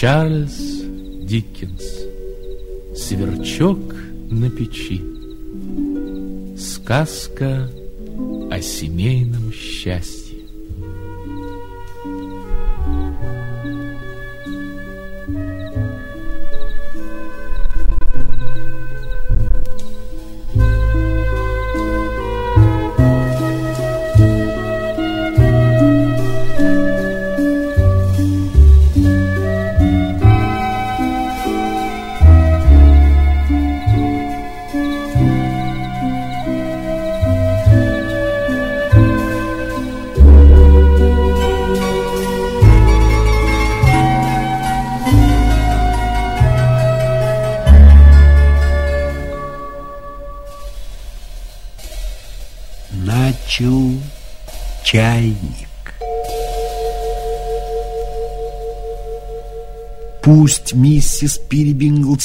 Чарльз Диккенс. Сверчок на печи. Сказка о семейном счастье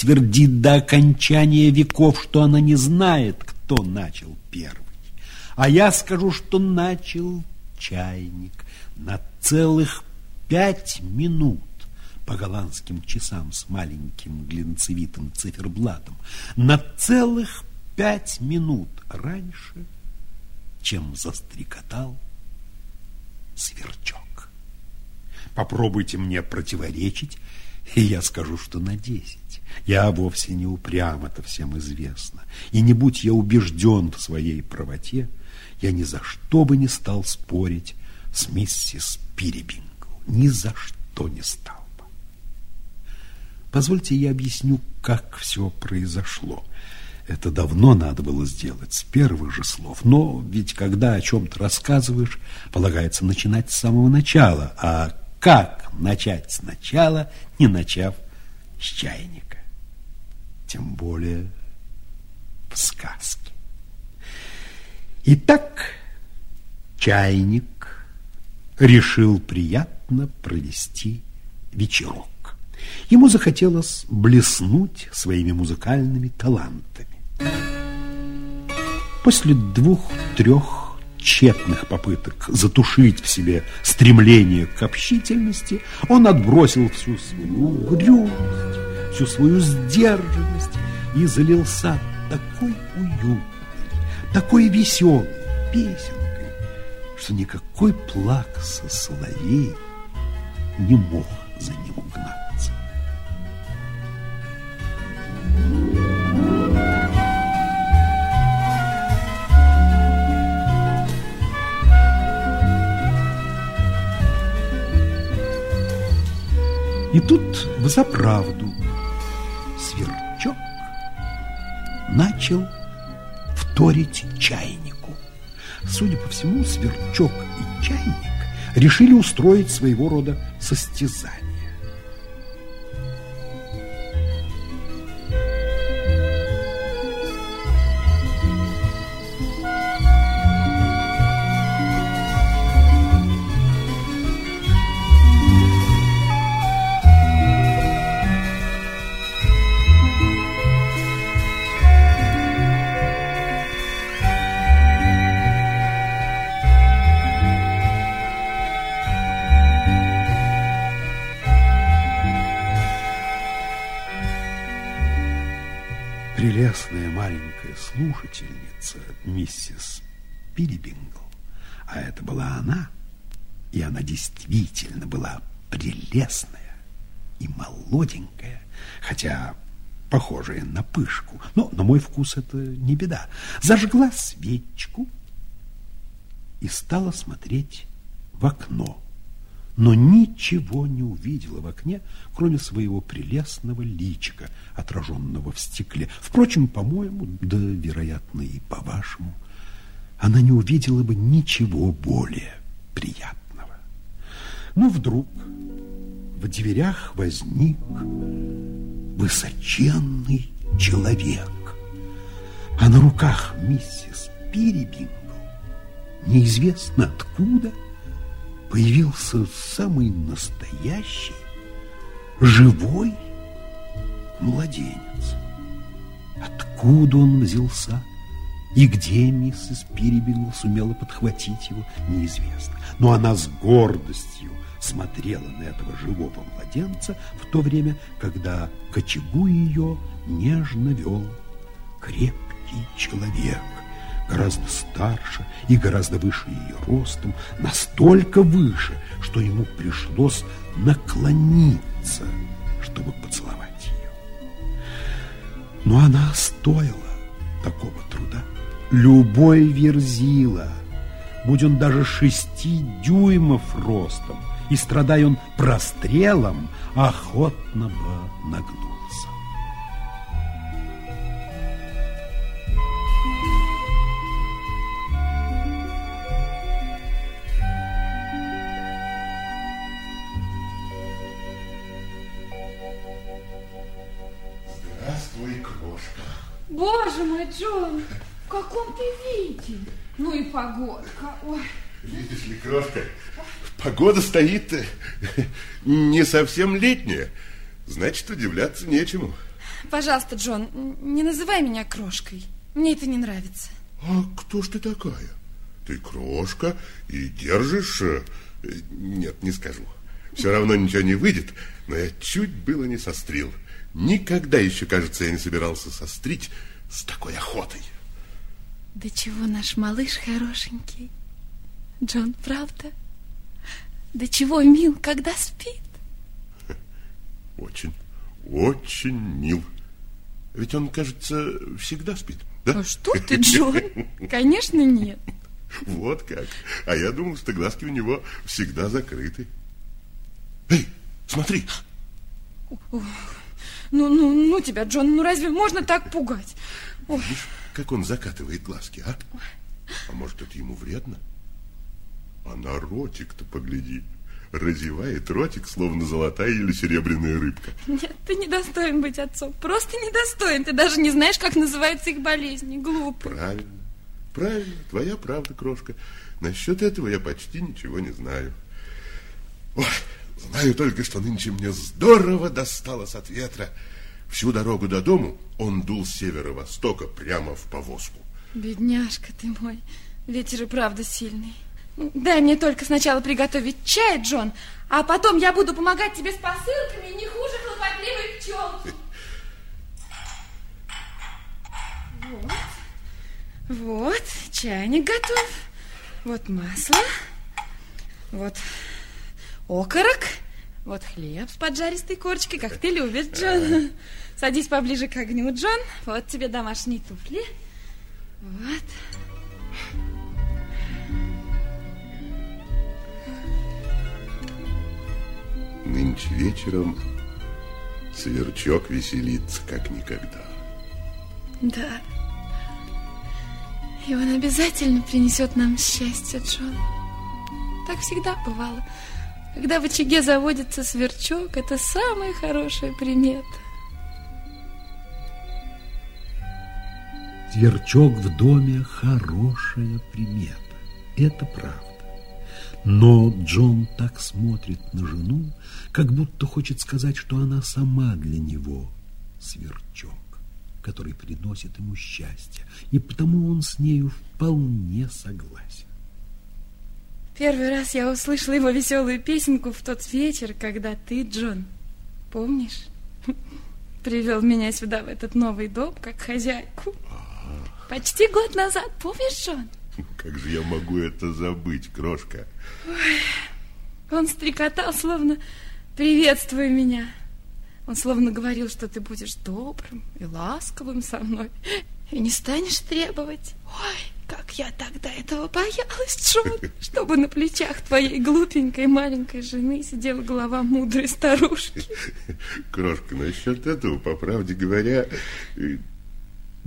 твердит до окончания веков, что она не знает, кто начал первый. А я скажу, что начал чайник на целых пять минут по голландским часам с маленьким глинцевитым циферблатом. На целых пять минут раньше – чем застрекотал сверчок. Попробуйте мне противоречить, и я скажу, что на десять. Я вовсе не упрям, это всем известно. И не будь я убежден в своей правоте, я ни за что бы не стал спорить с миссис Пирибингл. Ни за что не стал бы. Позвольте я объясню, как все произошло. Это давно надо было сделать, с первых же слов. Но ведь когда о чем-то рассказываешь, полагается начинать с самого начала. А как начать сначала, не начав с чайника? Тем более в сказке. Итак, чайник решил приятно провести вечерок. Ему захотелось блеснуть своими музыкальными талантами. После двух-трех тщетных попыток затушить в себе стремление к общительности, он отбросил всю свою угрюмость, всю свою сдержанность и залился такой уютной, такой веселой песенкой, что никакой плакса соловей не мог за ним угнаться. И тут в заправду сверчок начал вторить чайнику. Судя по всему, сверчок и чайник решили устроить своего рода состязание. Слушательница, миссис Пирибингл, а это была она, и она действительно была прелестная и молоденькая, хотя похожая на пышку, но на мой вкус это не беда, зажгла свечку и стала смотреть в окно но ничего не увидела в окне, кроме своего прелестного личика, отраженного в стекле. Впрочем, по-моему, да, вероятно, и по-вашему, она не увидела бы ничего более приятного. Но вдруг в дверях возник высоченный человек, а на руках миссис Пирибингл неизвестно откуда – появился самый настоящий, живой младенец. Откуда он взялся, И где миссис Пирибингл сумела подхватить его, неизвестно. Но она с гордостью смотрела на этого живого младенца в то время, когда к очагу ее нежно вел крепкий человек, гораздо старше и гораздо выше ее ростом, настолько выше, что ему пришлось наклониться, чтобы поцеловать ее. Но она стоила такого труда. Любой верзила, будь он даже шести дюймов ростом, и страдай он прострелом, охотно бы нагнулся. Боже мой, Джон, в каком ты виде? Ну и погодка. Ой. Видишь ли, крошка, погода стоит э, не совсем летняя. Значит, удивляться нечему. Пожалуйста, Джон, не называй меня крошкой. Мне это не нравится. А кто ж ты такая? Ты крошка и держишь... э, Нет, не скажу. Все равно ничего не выйдет, но я чуть было не сострил. Никогда еще, кажется, я не собирался сострить с такой охотой. Да чего наш малыш хорошенький. Джон, правда? Да чего мил, когда спит? Очень, очень мил. Ведь он, кажется, всегда спит, да? А что ты, Джон? Конечно, нет. Вот как. А я думал, что глазки у него всегда закрыты. Эй, смотри. Ну, ну, ну тебя, Джон, ну разве можно так пугать? Ой, Видишь, как он закатывает глазки, а? А может, это ему вредно? А на ротик-то погляди. Разевает ротик, словно золотая или серебряная рыбка. нет, ты недостоин быть отцом. Просто недостоин. Ты даже не знаешь, как называются их болезни. Глупый. Правильно, правильно, твоя правда, крошка. Насчет этого я почти ничего не знаю. Ой, знаю только, что нынче мне здорово досталось от ветра. Всю дорогу до дому он дул с северо-востока прямо в повозку. Бедняжка ты мой. Ветер и правда сильный. Дай мне только сначала приготовить чай, Джон, а потом я буду помогать тебе с посылками не хуже хлопотливой пчелки. Вот. Вот, чайник готов. Вот масло. Вот окорок. Вот хлеб с поджаристой корочкой, как ты любишь, Джон. Садись поближе к огню, Джон. Вот тебе домашние туфли. Вот. Нынче вечером сверчок веселится, как никогда. Да. И он обязательно принесет нам счастье, Джон. Так всегда бывало. Когда в очаге заводится сверчок, это самая хорошая примета. Сверчок в доме хорошая примета. Это правда. Но Джон так смотрит на жену, как будто хочет сказать, что она сама для него сверчок, который приносит ему счастье, и потому он с нею вполне согласен. Первый раз я услышала его веселую песенку в тот вечер, когда ты, Джон, помнишь, привел меня сюда, в этот новый дом, как хозяйку. Почти год назад, помнишь, Джон? Как же я могу это забыть, крошка? Он стрекотал, словно приветствуя меня. Он словно говорил, что ты будешь добрым и ласковым со мной, и не станешь требовать. Ой, как я тогда этого боялась, Джон, чтобы на плечах твоей глупенькой маленькой жены сидела голова мудрой старушки. Крошка, насчет этого, по правде говоря, э,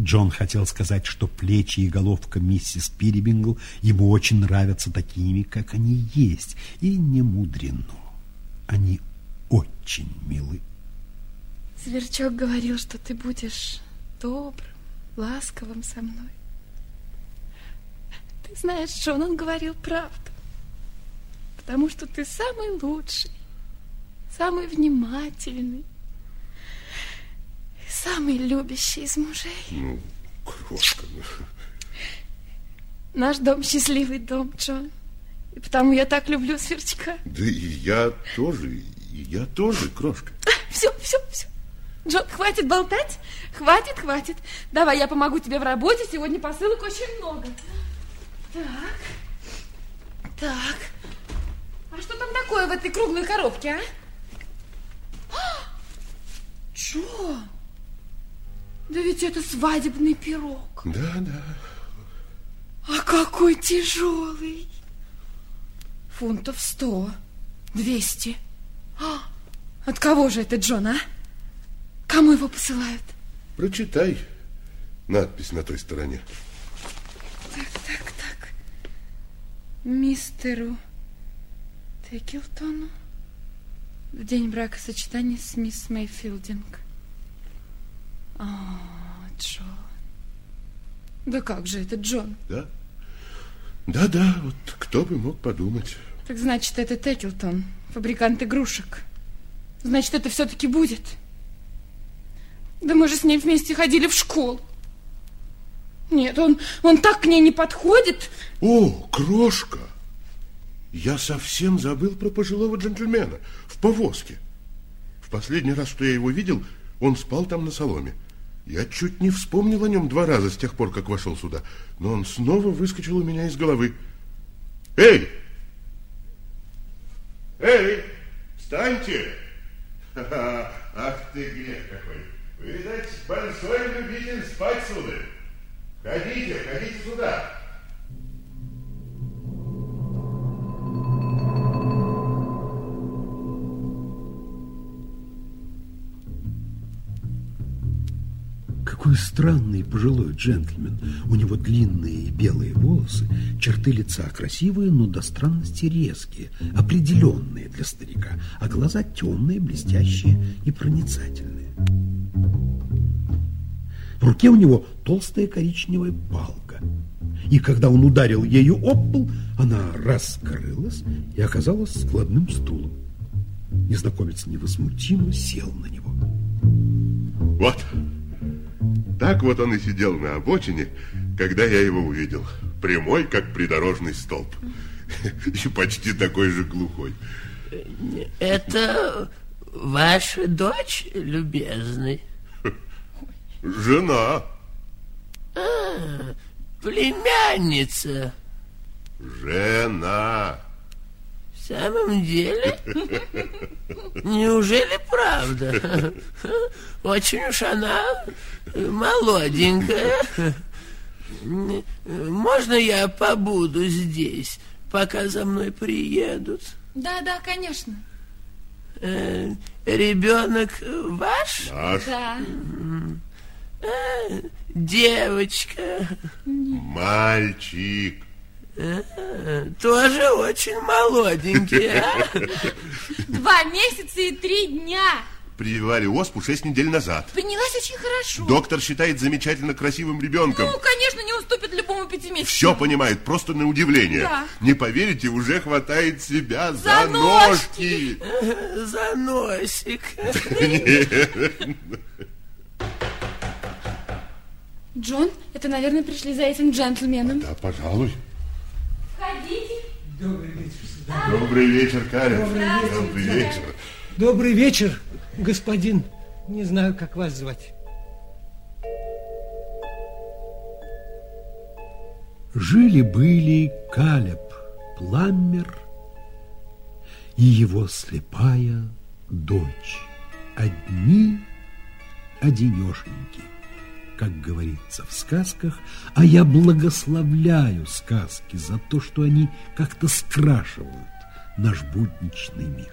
Джон хотел сказать, что плечи и головка миссис Пирибингл ему очень нравятся такими, как они есть, и не мудрено. Они очень милы. Сверчок говорил, что ты будешь добрым, ласковым со мной. Ты знаешь, Джон, он говорил правду. Потому что ты самый лучший, самый внимательный, самый любящий из мужей. ну, крошка, ну, Наш дом счастливый дом, Джон. И потому я так люблю сверчка. Да и я тоже, и я тоже, крошка. Все, все, все. Джон, хватит болтать. Хватит, хватит. Давай, я помогу тебе в работе. Сегодня посылок очень много. Так. Так. А что там такое в этой круглой коробке, а? а? Джон! Да ведь это свадебный пирог. Да, да. А какой тяжелый. Фунтов сто, двести. А, от кого же это, Джон, а? Кому его посылают? Прочитай надпись на той стороне. Так, так, так. Мистеру Текилтону в день бракосочетания с мисс Мейфилдинг. О, Джон. Да как же это, Джон? Да? Да-да, вот кто бы мог подумать. Так значит, это Текилтон, фабрикант игрушек. Значит, это все-таки будет. Да мы же с ней вместе ходили в школу. Нет, он, он так к ней не подходит. О, крошка! Я совсем забыл про пожилого джентльмена в повозке. В последний раз, что я его видел, он спал там на соломе. Я чуть не вспомнил о нем два раза с тех пор, как вошел сюда, но он снова выскочил у меня из головы. Эй! Эй! Встаньте! Ах ты грех какой! Вы, видать, большой любитель спать, сударь. Ходите, ходите сюда. Какой странный пожилой джентльмен. У него длинные белые волосы, черты лица красивые, но до странности резкие, определенные для старика, а глаза темные, блестящие и проницательные. В руке у него толстая коричневая палка. И когда он ударил ею об пол, она раскрылась и оказалась складным стулом. Незнакомец невозмутимо сел на него. Вот. Так вот он и сидел на обочине, когда я его увидел. Прямой, как придорожный столб. И почти такой же глухой. Это ваша дочь, любезный? Жена. А, племянница. Жена. В самом деле? Неужели правда? Очень уж она молоденькая. Можно я побуду здесь, пока за мной приедут? Да, да, конечно. Э, ребенок ваш? Наш. Да. Девочка. Мальчик. Тоже очень молоденький, а? Два месяца и три дня. Прививали оспу шесть недель назад. Поднялась очень хорошо. Доктор считает замечательно красивым ребенком. Ну, конечно, не уступит любому пятимесячному. Все понимает, просто на удивление. Да. Не поверите, уже хватает себя за, За ножки. За носик. Джон, это, наверное, пришли за этим джентльменом. Да, пожалуй. Входите. Добрый вечер, сударь. Добрый вечер, Карен. Добрый вечер. Добрый вечер. Добрый вечер, господин. Не знаю, как вас звать. Жили-были Калеб Пламмер и его слепая дочь. Одни одинешеньки, как говорится в сказках, а я благословляю сказки за то, что они как-то скрашивают наш будничный мир.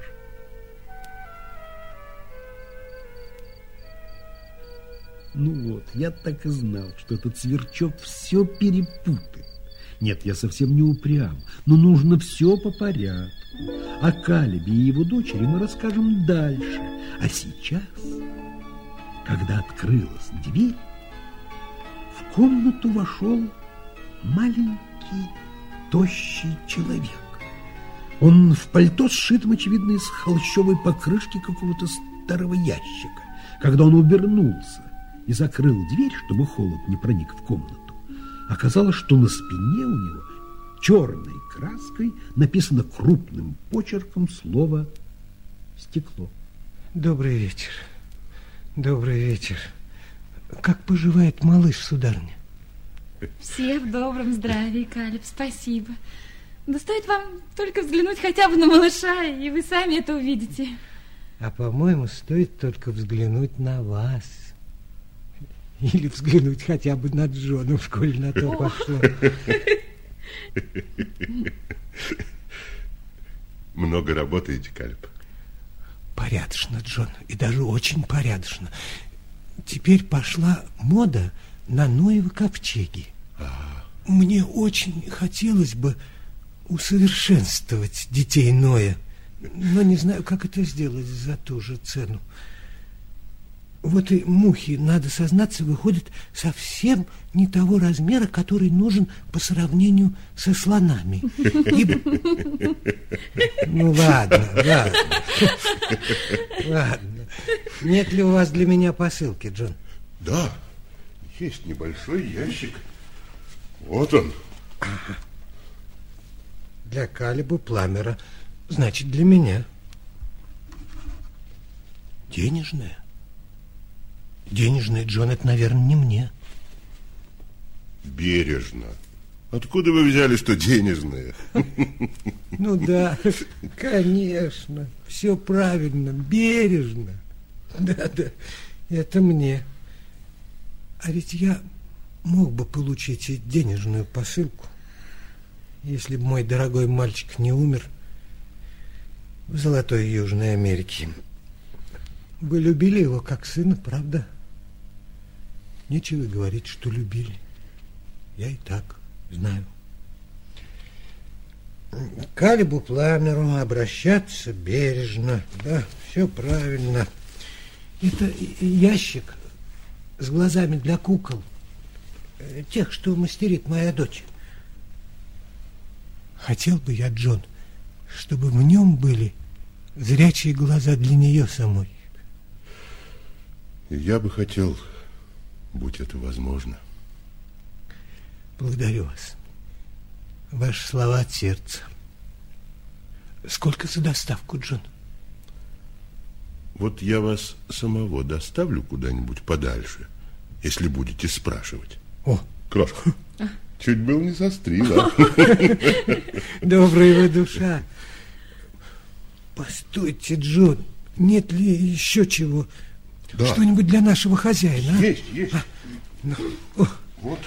Ну вот, я так и знал, что этот сверчок все перепутает. Нет, я совсем не упрям, но нужно все по порядку. О Калебе и его дочери мы расскажем дальше. А сейчас, когда открылась дверь, комнату вошел маленький, тощий человек. Он в пальто сшитом, очевидно, из холщовой покрышки какого-то старого ящика. Когда он обернулся и закрыл дверь, чтобы холод не проник в комнату, Оказалось, что на спине у него черной краской написано крупным почерком слово «стекло». Добрый вечер. Добрый вечер. Как поживает малыш, сударыня? Все в добром здравии, Калиб, спасибо. Да стоит вам только взглянуть хотя бы на малыша, и вы сами это увидите. А, по-моему, стоит только взглянуть на вас. Или взглянуть хотя бы на Джона, в школе на то пошло. Много работаете, Кальп? Порядочно, Джон, и даже очень порядочно. Теперь пошла мода на Ноевы ковчеги. Мне очень хотелось бы усовершенствовать детей Ноя, но не знаю, как это сделать за ту же цену. Вот и мухи, надо сознаться, выходят совсем не того размера, который нужен по сравнению со слонами. Ну ладно, ладно. Ладно. Нет ли у вас для меня посылки, Джон? Да, есть небольшой ящик. Вот он. Для Калиба Пламера. Значит, для меня. Денежная? Денежная, Джон, это, наверное, не мне. Бережно. Откуда вы взяли, что денежные? Ну да, конечно. Все правильно, бережно. Да, да, это мне. А ведь я мог бы получить и денежную посылку, если бы мой дорогой мальчик не умер в Золотой Южной Америке. Вы любили его как сына, правда? Нечего говорить, что любили. Я и так знаю. Калибу Пламеру обращаться бережно. Да, все правильно. Это ящик с глазами для кукол. э, Тех, что мастерит моя дочь. Хотел бы я, Джон, чтобы в нем были зрячие глаза для нее самой. Я бы хотел, будь это возможно. Благодарю вас. Ваши слова от сердца. Сколько за доставку, Джон? Вот я вас самого доставлю куда-нибудь подальше, если будете спрашивать. О, Крошка, чуть был не сострила. добрая вы душа. Постойте, Джон, нет ли еще чего? Да. Что-нибудь для нашего хозяина? а? Есть, есть. Ну, о, Вот.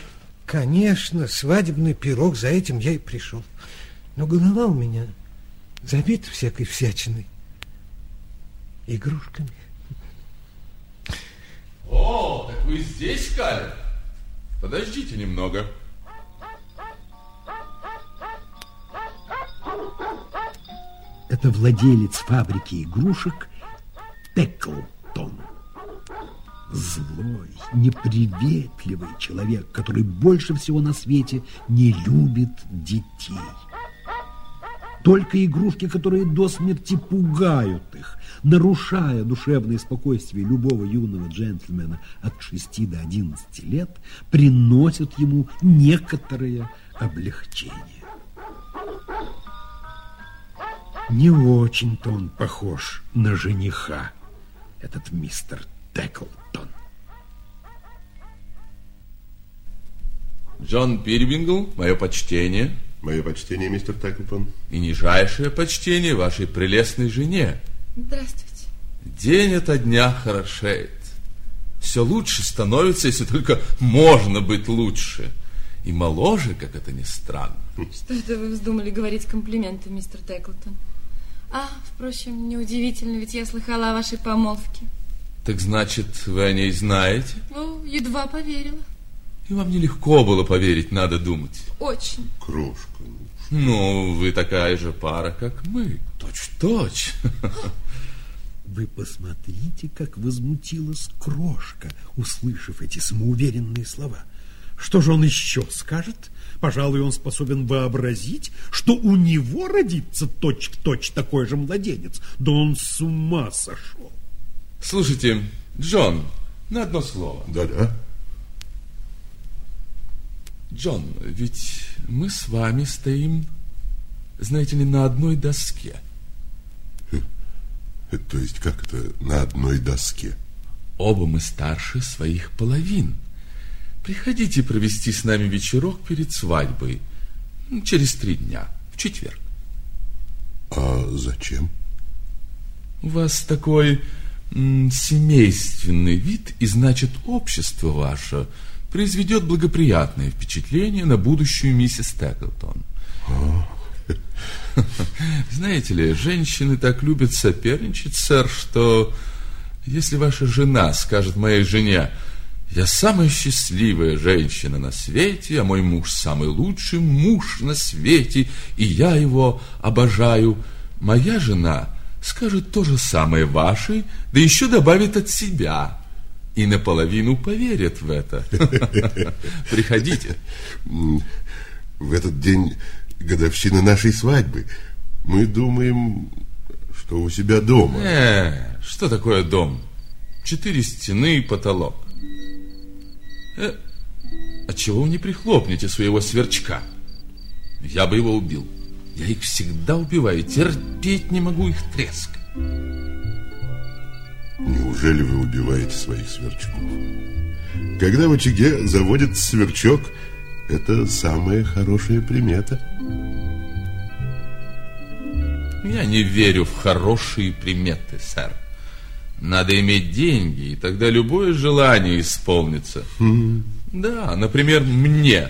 конечно, свадебный пирог, за этим я и пришел. Но голова у меня забита всякой всячиной. Игрушками. О, так вы здесь, Калеб? Подождите немного. Это владелец фабрики игрушек Теклтон. Злой, неприветливый человек, который больше всего на свете не любит детей. Только игрушки, которые до смерти пугают их, нарушая душевное спокойствие любого юного джентльмена от 6 до 11 лет, приносят ему некоторое облегчение. Не очень-то он похож на жениха, этот мистер Теклтон. Джон Пирбингл, мое почтение Мое почтение, мистер Теклтон. и нижайшее почтение вашей прелестной жене. Здравствуйте. День ото дня хорошеет. Все лучше становится, если только можно быть лучше. И моложе, как это ни странно. Что это вы вздумали говорить комплименты, мистер Теклтон? А, впрочем, неудивительно, ведь я слыхала о вашей помолвке. Так значит, вы о ней знаете? Ну, едва поверила. И вам нелегко было поверить, надо думать. Очень. Крошка. Ну, вы такая же пара, как мы. Точь-в-точь. Вы посмотрите, как возмутилась крошка, услышав эти самоуверенные слова. Что же он еще скажет? Пожалуй, он способен вообразить, что у него родится точь-в-точь такой же младенец. Да он с ума сошел. Слушайте, Джон, на одно слово. Да-да. Джон, ведь мы с вами стоим, знаете ли, на одной доске. То есть как это на одной доске? Оба мы старше своих половин. Приходите провести с нами вечерок перед свадьбой. Через три дня, в четверг. А зачем? У вас такой семейственный вид, и значит, общество ваше произведет благоприятное впечатление на будущую миссис Теклтон. Знаете ли, женщины так любят соперничать, сэр, что если ваша жена скажет моей жене, я самая счастливая женщина на свете, а мой муж самый лучший муж на свете, и я его обожаю, моя жена скажет то же самое вашей, да еще добавит от себя. И наполовину поверят в это. Приходите. В этот день годовщины нашей свадьбы мы думаем, что у себя дома. Э, что такое дом? Четыре стены и потолок. Э, отчего вы не прихлопнете своего сверчка? Я бы его убил. Я их всегда убиваю, терпеть не могу их треск. Неужели вы убиваете своих сверчков? Когда в очаге заводится сверчок, это самая хорошая примета. Я не верю в хорошие приметы, сэр. Надо иметь деньги, и тогда любое желание исполнится. Да, например, мне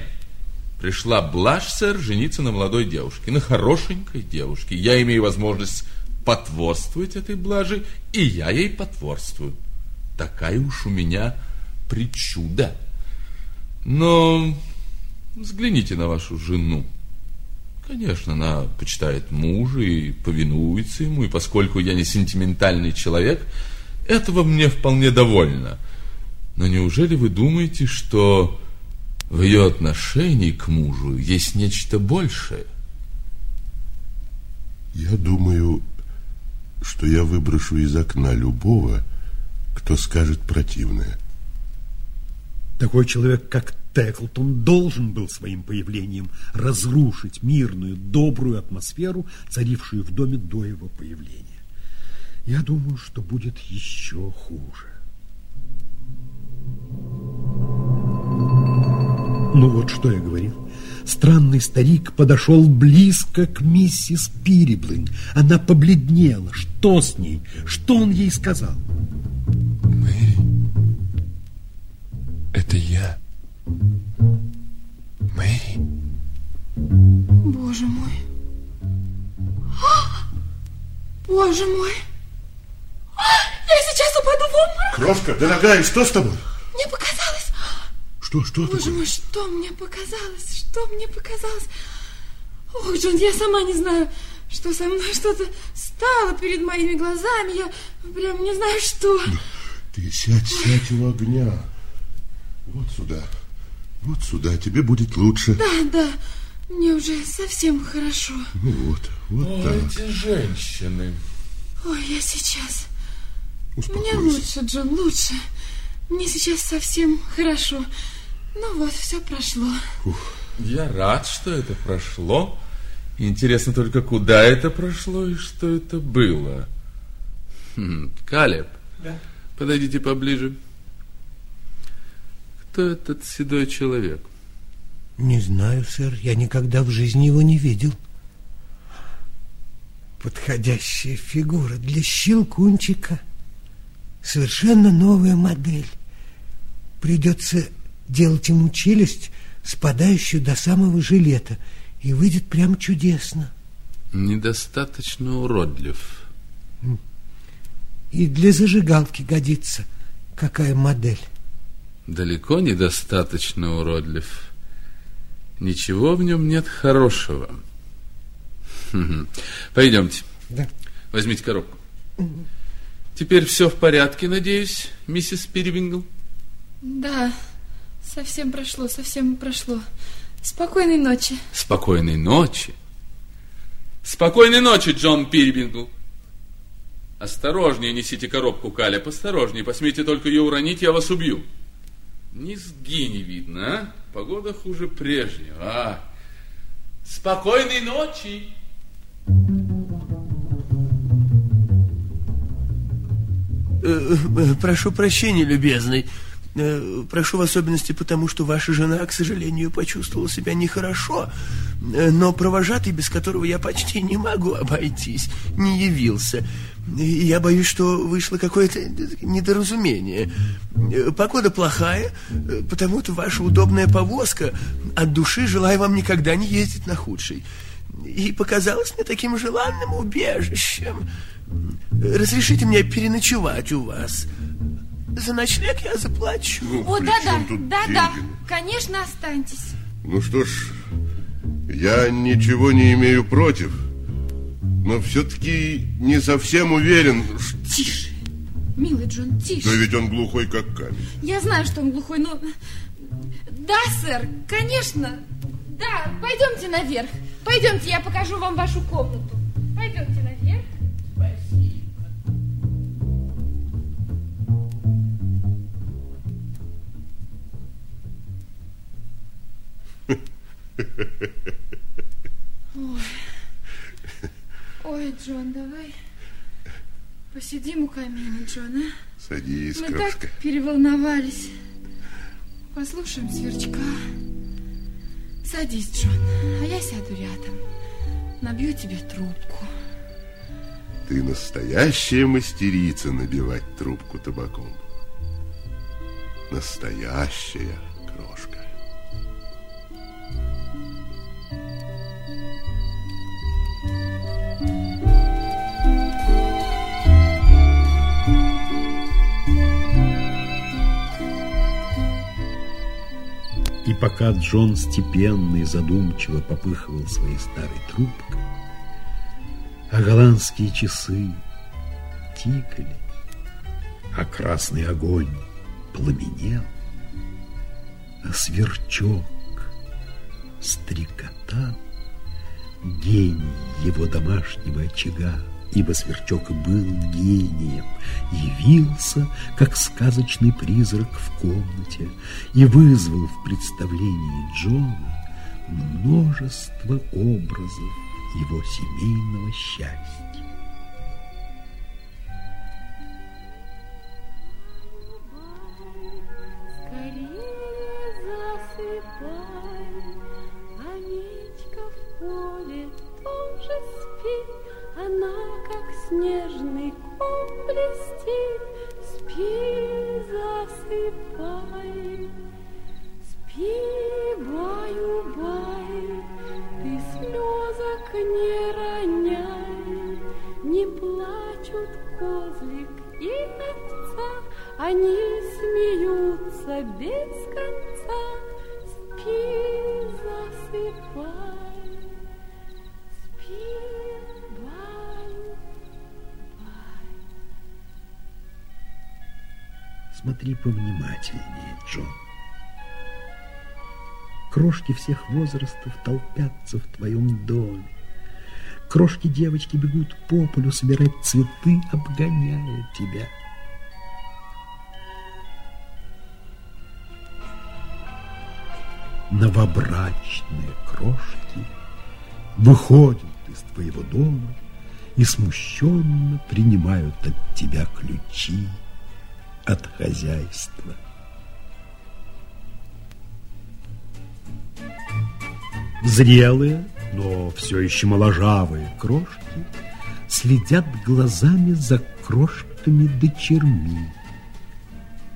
пришла блажь, сэр, жениться на молодой девушке, на хорошенькой девушке. Я имею возможность потворствовать этой блажи, и я ей потворствую. Такая уж у меня причуда. Но взгляните на вашу жену. Конечно, она почитает мужа и повинуется ему, и поскольку я не сентиментальный человек, этого мне вполне довольно. Но неужели вы думаете, что в ее отношении к мужу есть нечто большее? Я думаю, что я выброшу из окна любого, кто скажет противное. Такой человек, как Теклтон, должен был своим появлением разрушить мирную, добрую атмосферу, царившую в доме до его появления. Я думаю, что будет еще хуже. Ну вот что я говорил. Странный старик подошел близко к миссис Пириблин. Она побледнела. Что с ней? Что он ей сказал? Мэри, это я. Мэри. Боже мой. А! Боже мой. А! Я сейчас упаду в обморок. Крошка, дорогая, что с тобой? Мне показалось. Что, что Боже такое? мой, что мне показалось? Что мне показалось? Ох, Джон, я сама не знаю, что со мной что-то стало перед моими глазами. Я прям не знаю, что. Ты сядь, сядь у огня. Вот сюда. Вот сюда, тебе будет лучше. Да, да, мне уже совсем хорошо. Ну вот, вот так. эти женщины. Ой, я сейчас. Мне Успокойся. лучше, Джон, лучше. Мне сейчас совсем хорошо. Ну вот, все прошло. Я рад, что это прошло. Интересно только, куда это прошло и что это было. Хм, Калеб, подойдите поближе. Кто этот седой человек? Не знаю, сэр, я никогда в жизни его не видел. Подходящая фигура для щелкунчика. Совершенно новая модель. Придется делать ему челюсть, спадающую до самого жилета, и выйдет прям чудесно. Недостаточно уродлив. И для зажигалки годится. Какая модель? Далеко недостаточно уродлив. Ничего в нем нет хорошего. Пойдемте. Да. Возьмите коробку. Теперь все в порядке, надеюсь, миссис Перевингл? Да, совсем прошло, совсем прошло. Спокойной ночи. Спокойной ночи. Спокойной ночи, Джон Пирбингл. Осторожнее несите коробку, Каля, осторожнее. Посмейте только ее уронить, я вас убью. Низги не видно, а? Погода хуже прежнего. А, спокойной ночи. Э, э, прошу прощения, любезный. Э, прошу в особенности потому, что ваша жена, к сожалению, почувствовала себя нехорошо. Э, но провожатый, без которого я почти не могу обойтись, не явился. Я боюсь, что вышло какое-то недоразумение. Э, погода плохая, потому-то ваша удобная повозка. От души желаю вам никогда не ездить на худшей. И показалось мне таким желанным убежищем. Разрешите мне переночевать у вас. За ночлег я заплачу. Ну, О, да-да, да-да, деньги? конечно, останьтесь. Ну что ж, я ничего не имею против, но все-таки не совсем уверен, что... Тише, милый Джон, Да тише. ведь он глухой, как камень. Я знаю, что он глухой, но... Да, сэр, конечно. Да, пойдемте наверх. Пойдемте, я покажу вам вашу комнату. Пойдемте наверх. Ой. Ой, Джон, давай посидим у камина, Джон, а? Садись, Мы крошка. так переволновались. Послушаем сверчка. Садись, Джон, а я сяду рядом. Набью тебе трубку. Ты настоящая мастерица набивать трубку табаком. Настоящая И пока Джон степенно и задумчиво попыхивал своей старой трубкой, а голландские часы тикали, а красный огонь пламенел, а сверчок стрекотал, гений его домашнего очага, ибо сверчок был гением, явился, как сказочный призрак в комнате, и вызвал в представлении Джона множество образов его семейного счастья. Скорее Она, как снежный ком, блестит. Спи, засыпай, спи, баю-бай, Ты слезок не роняй, Не плачут козлик и овца, Они смеются без конца. Смотри повнимательнее, Джон. Крошки всех возрастов толпятся в твоем доме. Крошки девочки бегут по полю собирать цветы, обгоняя тебя. Новобрачные крошки выходят из твоего дома и смущенно принимают от тебя ключи от хозяйства. Зрелые, но все еще моложавые крошки следят глазами за крошками-дочерми,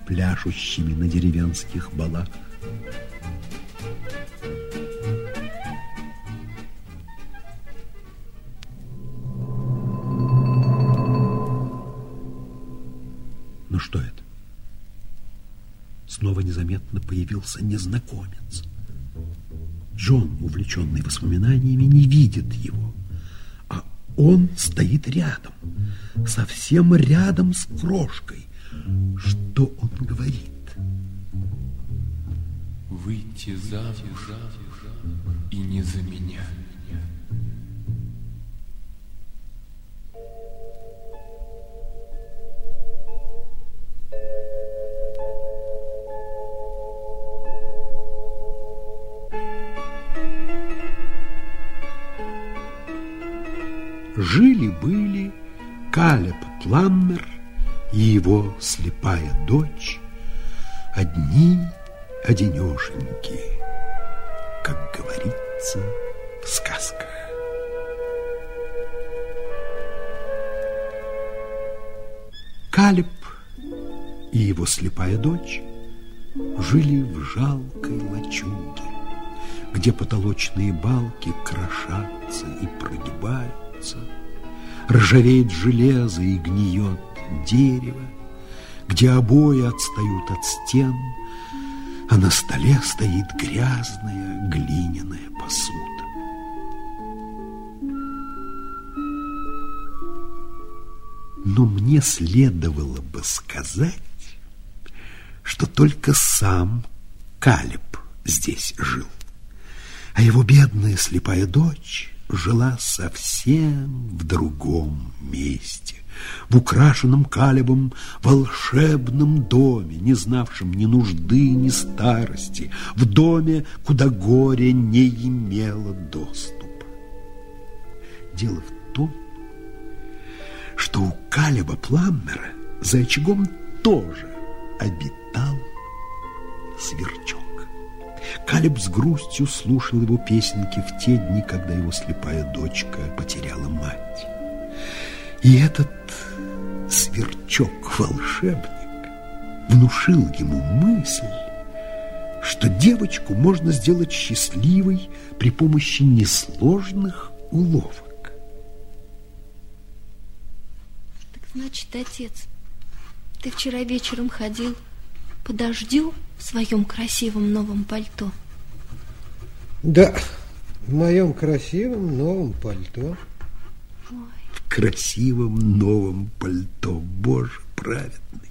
пляшущими на деревенских балах. Ну что это? Снова незаметно появился незнакомец. Джон, увлеченный воспоминаниями, не видит его, а он стоит рядом, совсем рядом с крошкой. Что он говорит? Выйти замуж и не за меня. Жили-были Калеб Пламмер и его слепая дочь одни одинешеньки, как говорится в сказках. Калеб и его слепая дочь жили в жалкой лачуге, где потолочные балки крошатся и прогибаются, ржавеет железо и гниет дерево, где обои отстают от стен, а на столе стоит грязная глиняная посуда. Но мне следовало бы сказать, что только сам Калиб здесь жил, а его бедная слепая дочь жила совсем в другом месте, в украшенном Калибом волшебном доме, не знавшем ни нужды, ни старости, в доме, куда горе не имело доступа. Дело в том, что у Калиба Пламмера за очагом тоже обитал сверчок. Калиб с грустью слушал его песенки в те дни, когда его слепая дочка потеряла мать. И этот сверчок-волшебник внушил ему мысль, что девочку можно сделать счастливой при помощи несложных уловок. Значит, отец, ты вчера вечером ходил по дождю в своем красивом новом пальто? Да, в моем красивом новом пальто. Ой. В красивом новом пальто, Боже праведный.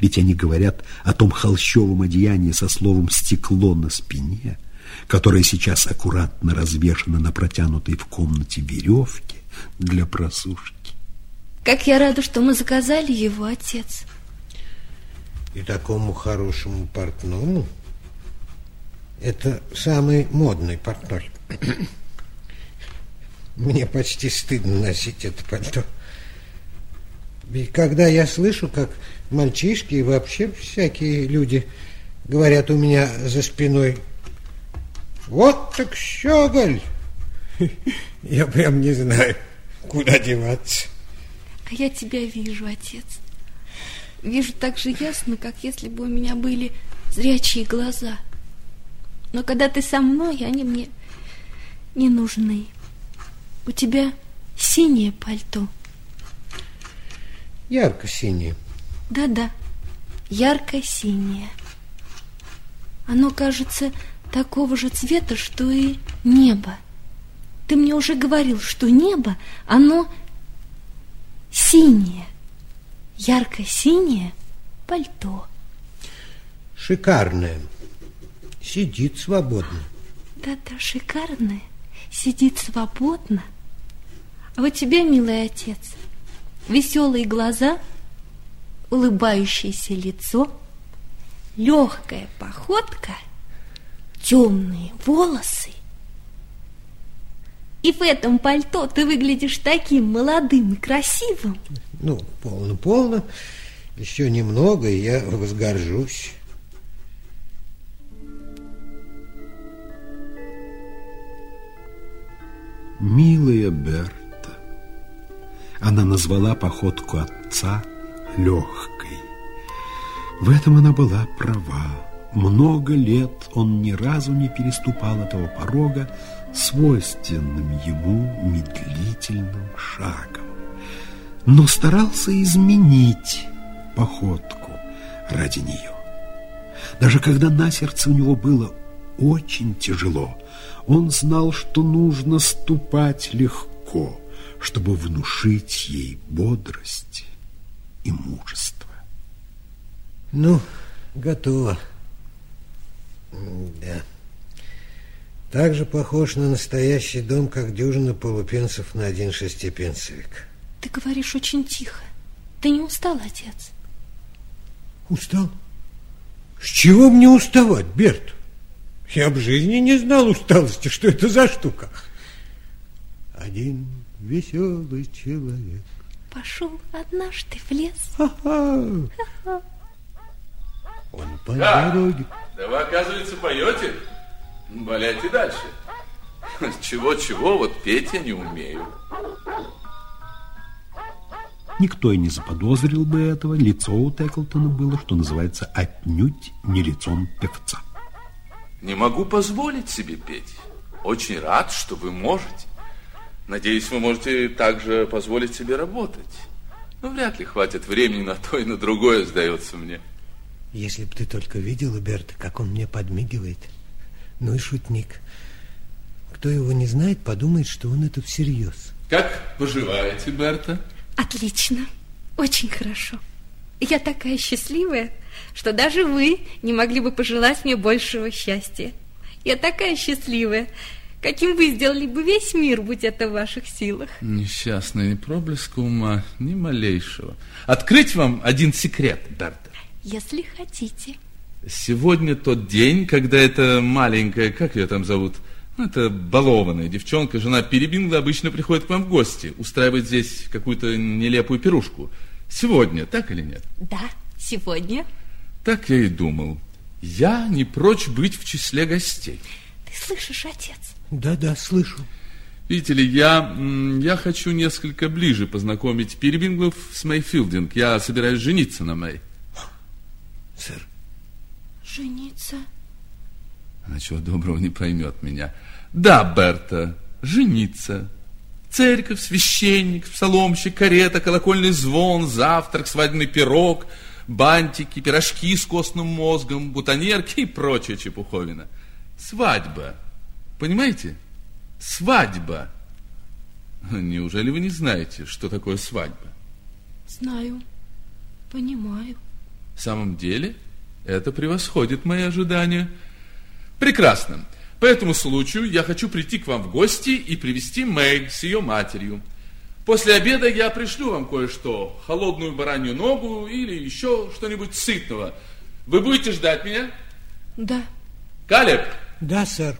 Ведь они говорят о том холщовом одеянии со словом «стекло» на спине, которое сейчас аккуратно развешено на протянутой в комнате веревке для просушки. Как я рада, что мы заказали его, отец. И такому хорошему портному. Это самый модный портной. Мне почти стыдно носить это пальто. И когда я слышу, как мальчишки и вообще всякие люди говорят у меня за спиной, вот так щеголь, я прям не знаю, куда деваться. А я тебя вижу, отец. Вижу так же ясно, как если бы у меня были зрячие глаза. Но когда ты со мной, они мне не нужны. У тебя синее пальто. Ярко-синее. Да-да, ярко-синее. Оно кажется такого же цвета, что и небо. Ты мне уже говорил, что небо, оно синее, ярко-синее пальто. Шикарное. Сидит свободно. Да-да, шикарное. Сидит свободно. А у тебя, милый отец, веселые глаза, улыбающееся лицо, легкая походка, темные волосы и в этом пальто ты выглядишь таким молодым и красивым. Ну, полно-полно. Еще немного, и я возгоржусь. Милая Берта. Она назвала походку отца легкой. В этом она была права. Много лет он ни разу не переступал этого порога, свойственным ему медлительным шагом, но старался изменить походку ради нее. Даже когда на сердце у него было очень тяжело, он знал, что нужно ступать легко, чтобы внушить ей бодрость и мужество. Ну, готово. Да. Так же похож на настоящий дом, как дюжина полупенсов на один шестипенсовик. Ты говоришь очень тихо. Ты не устал, отец? Устал? С чего мне уставать, Берт? Я в жизни не знал усталости. Что это за штука? Один веселый человек. Пошел однажды в лес. Ха-ха! Он по Да. дороге. Да вы, оказывается, поете? Валяйте дальше. Чего-чего, вот петь я не умею. Никто и не заподозрил бы этого. Лицо у Теклтона было, что называется, отнюдь не лицом певца. Не могу позволить себе петь. Очень рад, что вы можете. Надеюсь, вы можете также позволить себе работать. Но вряд ли хватит времени на то и на другое, сдается мне. Если бы ты только видела, Берта, как он мне подмигивает. Ну и шутник. Кто его не знает, подумает, что он это всерьез. Как поживаете, Берта? Отлично. Очень хорошо. Я такая счастливая, что даже вы не могли бы пожелать мне большего счастья. Я такая счастливая, каким вы сделали бы весь мир, будь это в ваших силах. Несчастный, ни проблеска ума, ни малейшего. Открыть вам один секрет, Берта. Если хотите. Сегодня тот день, когда эта маленькая, как ее там зовут, ну, это балованная девчонка, жена Перебингла, обычно приходит к вам в гости, устраивает здесь какую-то нелепую пирушку. Сегодня, так или нет? Да, сегодня. Так я и думал. Я не прочь быть в числе гостей. Ты слышишь, отец? Да-да, слышу. Видите ли, я, я хочу несколько ближе познакомить Перебинглов с Мэй Филдинг. Я собираюсь жениться на Мэй. Сэр, Жениться? Она чего доброго не поймет меня. Да, Берта, жениться. Церковь, священник, псаломщик, карета, колокольный звон, завтрак, свадебный пирог, бантики, пирожки с костным мозгом, бутонерки и прочая чепуховина. Свадьба. Понимаете? Свадьба. Неужели вы не знаете, что такое свадьба? Знаю. Понимаю. В самом деле, это превосходит мои ожидания. Прекрасно. По этому случаю я хочу прийти к вам в гости и привести Мэй с ее матерью. После обеда я пришлю вам кое-что, холодную баранью ногу или еще что-нибудь сытного. Вы будете ждать меня? Да. Калеб, да, сэр.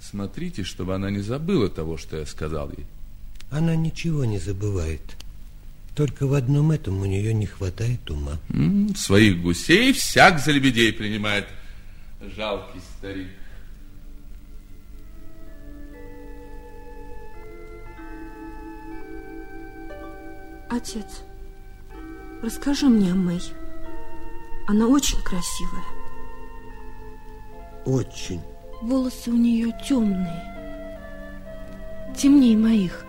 смотрите, чтобы она не забыла того, что я сказал ей. Она ничего не забывает. Только в одном этом у нее не хватает ума. М, Своих гусей всяк за лебедей принимает. Жалкий старик. Отец, расскажи мне о Мэй. Она очень красивая. Очень. Волосы у нее темные. Темнее моих.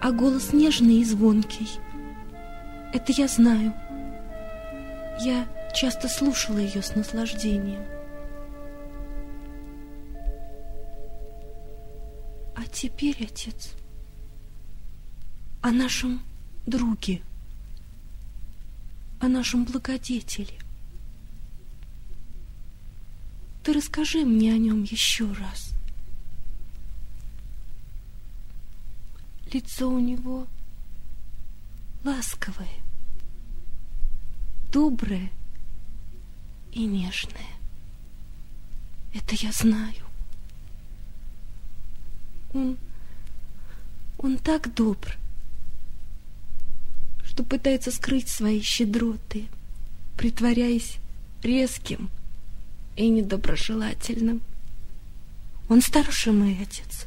А голос нежный и звонкий. Это я знаю. Я часто слушала ее с наслаждением. А теперь, отец, о нашем друге, о нашем благодетеле. Ты расскажи мне о нем еще раз. Лицо у него ласковое, доброе и нежное. Это я знаю. Он, он так добр, что пытается скрыть свои щедроты, притворяясь резким и недоброжелательным. Он старше мой отец.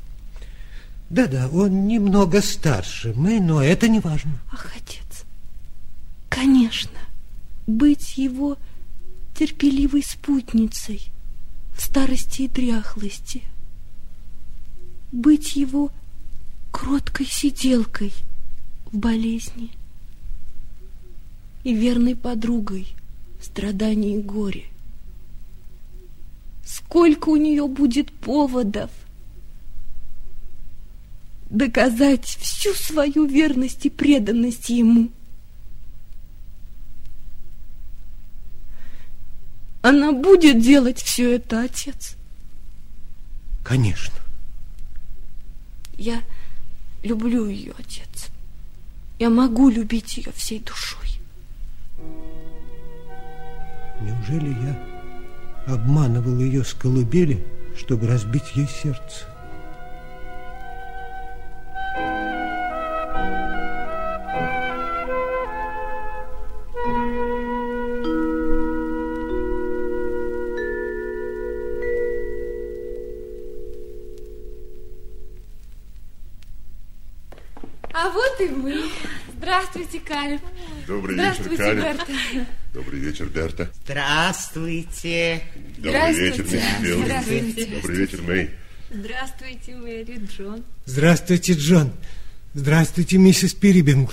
Да-да, он немного старше мы, но это не важно. Ах, отец, конечно, быть его терпеливой спутницей в старости и дряхлости, быть его кроткой сиделкой в болезни и верной подругой в страдании и горе. Сколько у нее будет поводов доказать всю свою верность и преданность ему. Она будет делать все это, отец. Конечно. Я люблю ее, отец. Я могу любить ее всей душой. Неужели я обманывал ее с колыбели, чтобы разбить ей сердце? Калеб. Добрый вечер, Калеб. Берта. Добрый вечер, Берта. Здравствуйте. Добрый вечер, миссис Филдинг. Здравствуйте. Добрый вечер, Мэй. Здравствуйте, Мэри Джон. Здравствуйте, Джон. Здравствуйте, миссис Пирибингл.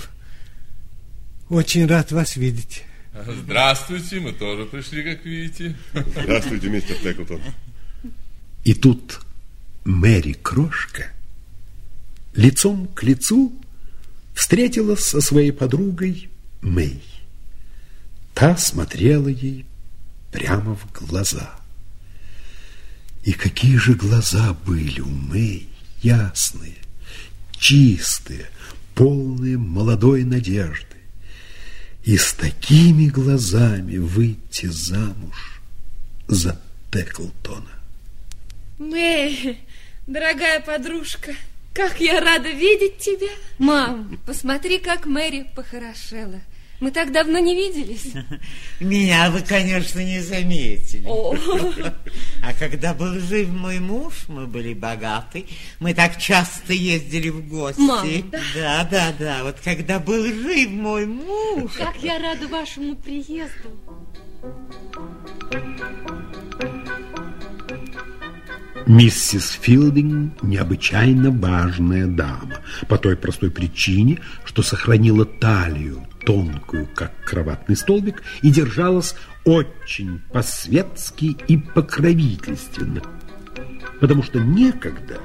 Очень рад вас видеть. Здравствуйте, мы тоже пришли, как видите. Здравствуйте, мистер Теклтон. И тут Мэри Крошка лицом к лицу встретилась со своей подругой Мэй. Та смотрела ей прямо в глаза. И какие же глаза были у Мэй, ясные, чистые, полные молодой надежды. И с такими глазами выйти замуж за Теклтона. Мэй, дорогая подружка, как я рада видеть тебя. Мам, посмотри, как Мэри похорошела. Мы так давно не виделись. Меня вы, конечно, не заметили. О, А когда был жив мой муж, мы были богаты, мы так часто ездили в гости. Мам, да, да, да. Вот когда был жив мой муж, как я рада вашему приезду. Миссис Филдинг необычайно важная дама, по той простой причине, что сохранила талию, тонкую, как кроватный столбик, и держалась очень по-светски и покровительственно, потому что некогда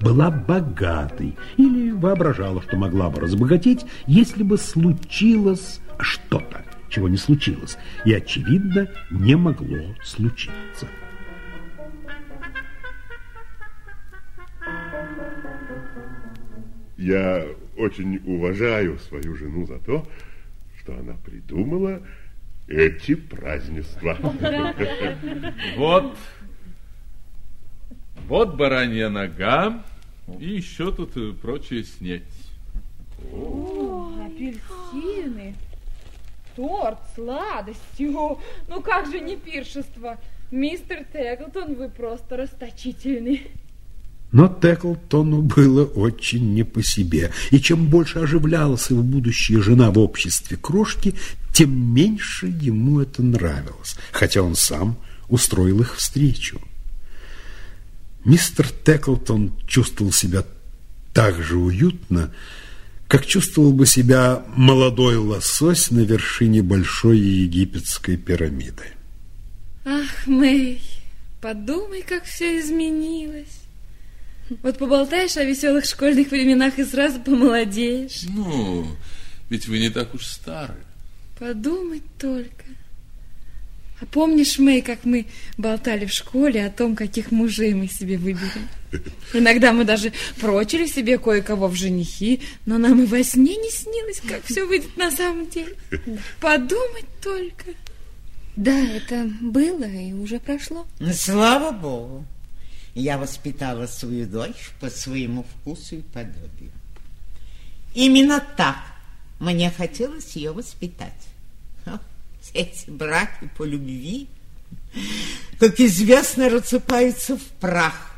была богатой или воображала, что могла бы разбогатеть, если бы случилось что-то, чего не случилось, и, очевидно, не могло случиться. Я очень уважаю свою жену за то, что она придумала эти празднества. Вот, вот баранья нога и еще тут э, прочая снеть. апельсины, торт, сладости. О, ну как же не пиршество? Мистер Теглтон, вы просто расточительный. Но Теклтону было очень не по себе, и чем больше оживлялась его будущая жена в обществе крошки, тем меньше ему это нравилось, хотя он сам устроил их встречу. Мистер Теклтон чувствовал себя так же уютно, как чувствовал бы себя молодой лосось на вершине большой египетской пирамиды. Ах, Мэй, подумай, как все изменилось. Вот поболтаешь о веселых школьных временах и сразу помолодеешь. Ну, ведь вы не так уж стары. Подумать только. А помнишь, Мэй, как мы болтали в школе о том, каких мужей мы себе выберем? Иногда мы даже прочили себе кое-кого в женихи, но нам и во сне не снилось, как все выйдет на самом деле. Подумать только. Да, это было и уже прошло. ну, слава богу, я воспитала свою дочь по своему вкусу и подобию. Именно так мне хотелось ее воспитать. Ха, Эти браки по любви, как известно, рассыпаются в прах,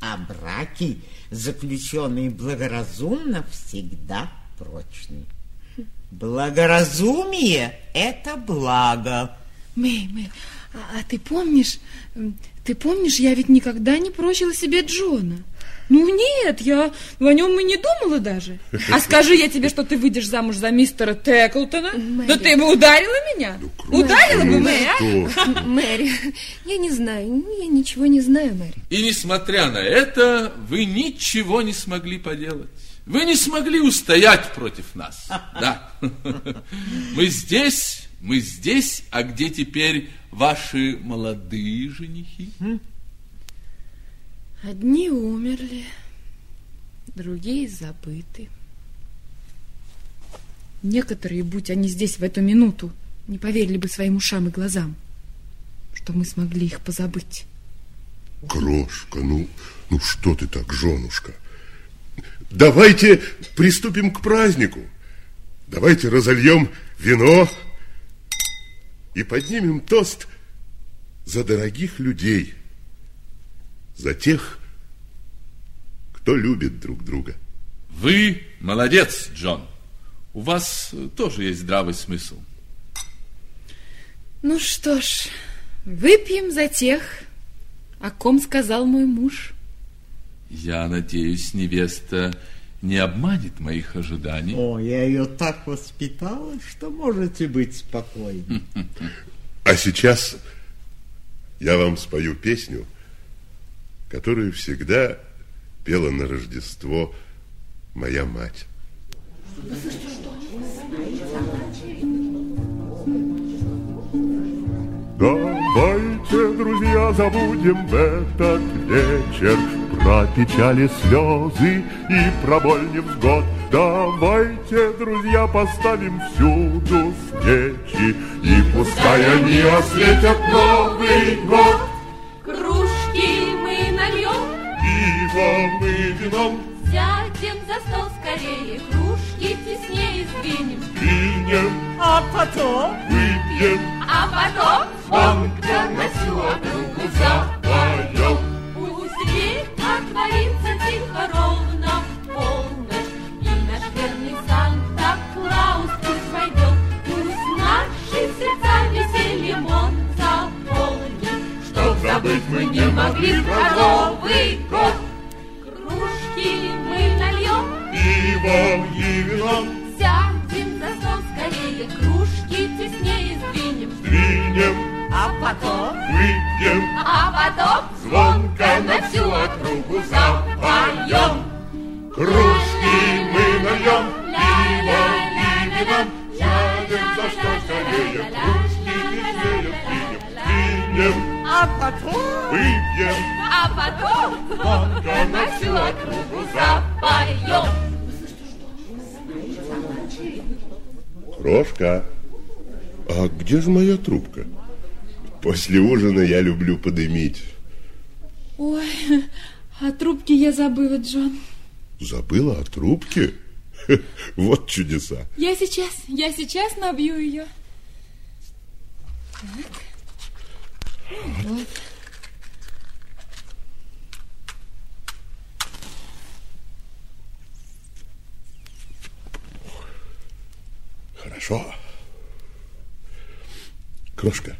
а браки, заключенные благоразумно, всегда прочны. Благоразумие – это благо. Мэй, Мэй, а, а ты помнишь, ты помнишь, я ведь никогда не прочила себе Джона. Ну нет, я о нем и не думала даже. А скажи я тебе, что ты выйдешь замуж за мистера Теклтона, да ты бы ударила меня. Ударила бы, Ну Мэй, а? Мэри, я не знаю, я ничего не знаю, Мэри. И несмотря на это, вы ничего не смогли поделать. Вы не смогли устоять против нас. Да. Мы здесь, мы здесь, а где теперь ваши молодые женихи? Одни умерли, другие забыты. Некоторые, будь они здесь в эту минуту, не поверили бы своим ушам и глазам, что мы смогли их позабыть. Крошка, ну, ну что ты так, женушка? Давайте приступим к празднику. Давайте разольем вино и поднимем тост за дорогих людей, за тех, кто любит друг друга. Вы молодец, Джон. У вас э, тоже есть здравый смысл. Ну что ж, выпьем за тех, о ком сказал мой муж. Я надеюсь, невеста не обманет моих ожиданий. О, я ее так воспитала, что можете быть спокойны. А сейчас я вам спою песню, которую всегда пела на Рождество моя мать. Давайте, друзья, забудем в этот вечер. Про печали, слезы и про боль невзгод Давайте, друзья, поставим всюду свечи. И пускай они осветят Новый год. Кружки мы нальем, Пиво мы вином сядем за стол скорее, кружки теснее сдвинем, пинем, А потом? Выпьем. А потом Звонко на всю округу запоем пусть дверь отворится тихо ровно в полночь, и наш верный Санта-Клаус пусть войдет, пусть наши сердца весельем он заполнит, чтоб забыть мы не могли про Новый год. Кружки мы нальем, Пивом Потом. Выпьем а потом Звонко на всю округу запоем. Кружки мы нальем Пиво и вином Сядем за стол скорее Кружки веселее двинем Двинем, А потом выпьем а потом Звонко на всю округу запоем. Крошка, а где же моя трубка? После ужина я люблю подымить Ой, о трубке я забыла, Джон. Забыла о трубке? Вот чудеса Я сейчас, я сейчас набью ее. Так. Ну Вот. Хорошо. Крошка,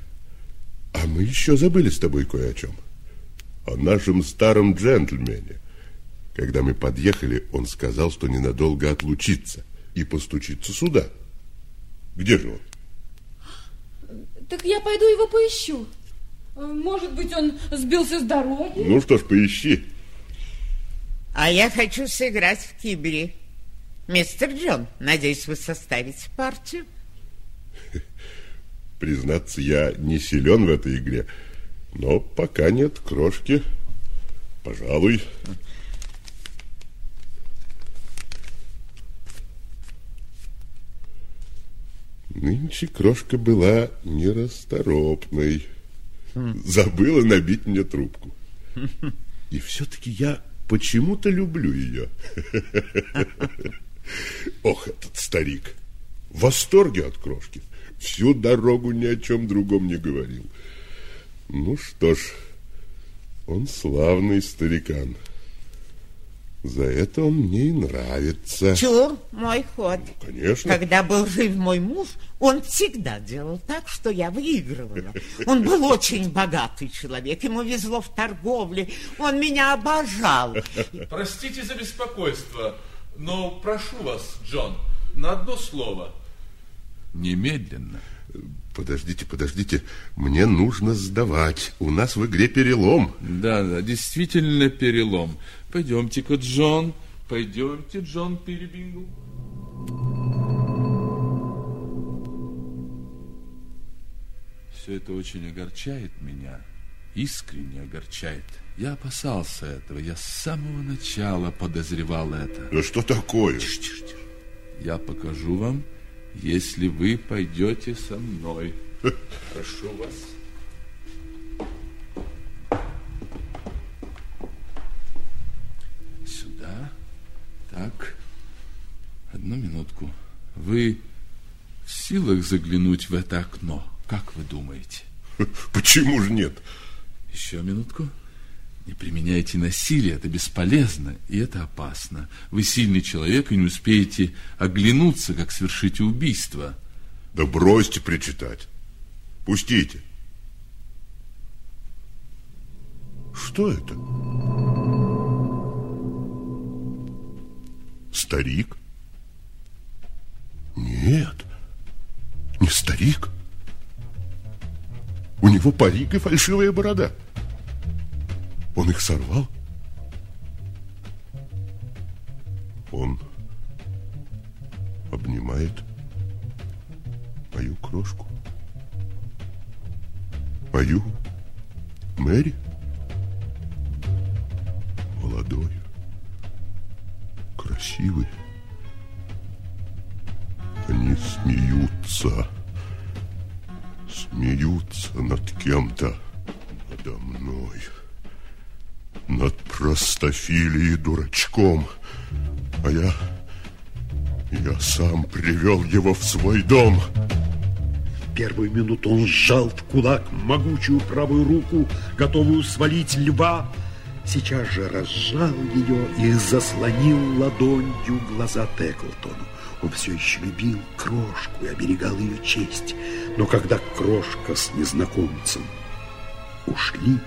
а мы еще забыли с тобой кое о чем. О нашем старом джентльмене. Когда мы подъехали, он сказал, что ненадолго отлучится и постучится сюда. Где же он? Так я пойду его поищу. Может быть, он сбился с дороги? Ну что ж, поищи. А я хочу сыграть в кибере. Мистер Джон, надеюсь, вы составите партию? Признаться, я не силен в этой игре, но пока нет крошки. Пожалуй. Нынче крошка была нерасторопной. Забыла набить мне трубку. И все-таки я почему-то люблю ее. Ох, этот старик. В восторге от крошки. Всю дорогу ни о чем другом не говорил. Ну что ж, он славный старикан. За это он мне и нравится. Чур, мой ход. Конечно. Когда был жив мой муж, он всегда делал так, что я выигрывала. Он был очень богатый человек, ему везло в торговле, он меня обожал. Простите за беспокойство, но прошу вас, Джон, на одно слово. Немедленно. Подождите, подождите. Мне нужно сдавать. У нас в игре перелом. Да, да, действительно перелом. Пойдемте-ка, Джон. Пойдемте, Джон Перебингл. Все это очень огорчает меня. Искренне огорчает. Я опасался этого. Я с самого начала подозревал это. Да что такое? Тише, тише, тише. Я покажу вам, если вы пойдете со мной. Прошу вас. Сюда. Так. Одну минутку. Вы в силах заглянуть в это окно? Как вы думаете? Почему же нет? Еще минутку. Не применяйте насилие, это бесполезно и это опасно. Вы сильный человек и не успеете оглянуться, как совершите убийство. Да бросьте причитать. Пустите. Что это? Старик? Нет, не старик. У него парик и фальшивая борода. Он их сорвал? Он обнимает мою крошку. Мою Мэри? Молодой, красивый. Они смеются, смеются над кем-то, надо мной над простофилией дурачком. А я... Я сам привел его в свой дом. В первую минуту он сжал в кулак могучую правую руку, готовую свалить льва. Сейчас же разжал ее и заслонил ладонью глаза Теклтону. Он все еще любил крошку и оберегал ее честь. Но когда крошка с незнакомцем ушли,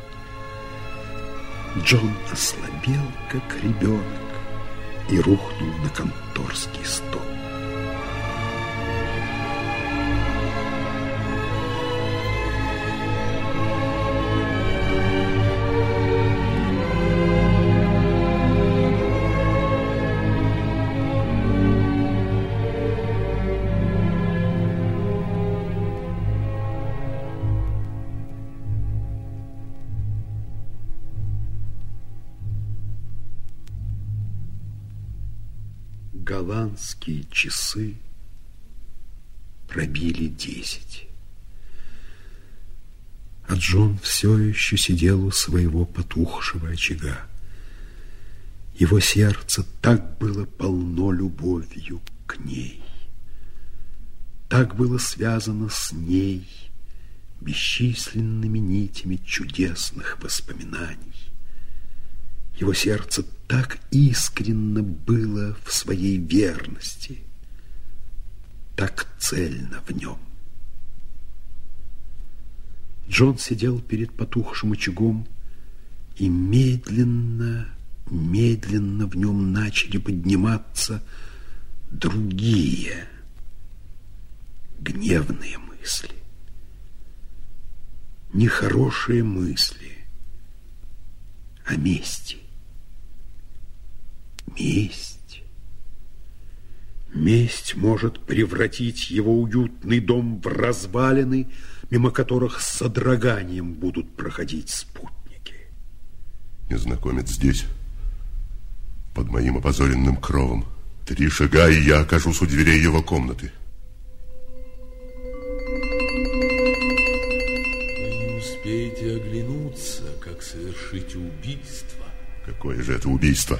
Джон ослабел, как ребенок, и рухнул на конторский стол. Часы пробили десять. А Джон все еще сидел у своего потухшего очага. Его сердце так было полно любовью к ней. Так было связано с ней бесчисленными нитями чудесных воспоминаний. Его сердце так искренно было в своей верности, так цельно в нем. Джон сидел перед потухшим очагом, и медленно, медленно в нем начали подниматься другие гневные мысли. Нехорошие мысли о мести. Месть. Месть может превратить его уютный дом в развалины, мимо которых с содроганием будут проходить спутники. Незнакомец здесь, под моим опозоренным кровом. Три шага, и я окажусь у дверей его комнаты. Вы не успеете оглянуться, как совершите убийство. Какое же это убийство?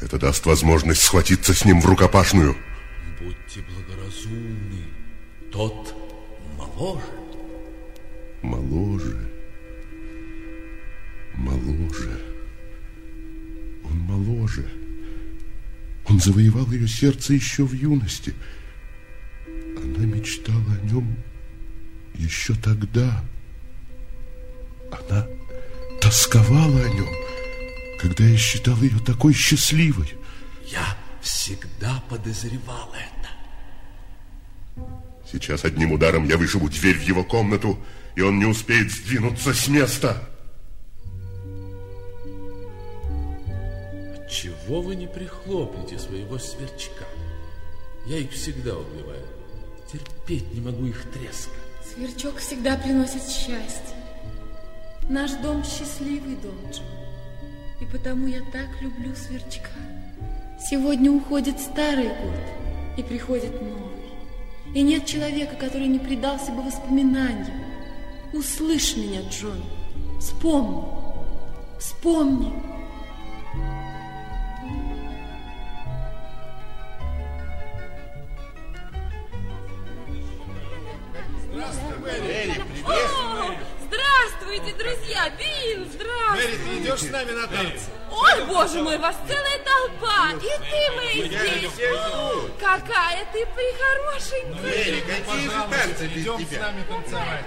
Это даст возможность схватиться с ним в рукопашную. Будьте благоразумны. Тот моложе. Моложе. Моложе. Он моложе. Он завоевал ее сердце еще в юности. Она мечтала о нем еще тогда. Она тосковала о нем когда я считал ее такой счастливой. Я всегда подозревал это. Сейчас одним ударом я вышибу дверь в его комнату, и он не успеет сдвинуться с места. Чего вы не прихлопнете своего сверчка? Я их всегда убиваю. Терпеть не могу их треска. Сверчок всегда приносит счастье. Наш дом счастливый дом, Джон. И потому я так люблю сверчка. Сегодня уходит старый год, и приходит новый. И нет человека, который не предался бы воспоминаниям. Услышь меня, Джон. Вспомни. Вспомни. Здравствуй, Мэри. Привет, Здравствуйте, друзья. Бин, здравствуй. Мэри, ты идешь с нами на танцы? Ой, боже мой, вас целая толпа. И ты, Мэй, здесь. Какая ты прихорошенькая. Мэри, какие же танцы без Идем с нами танцевать.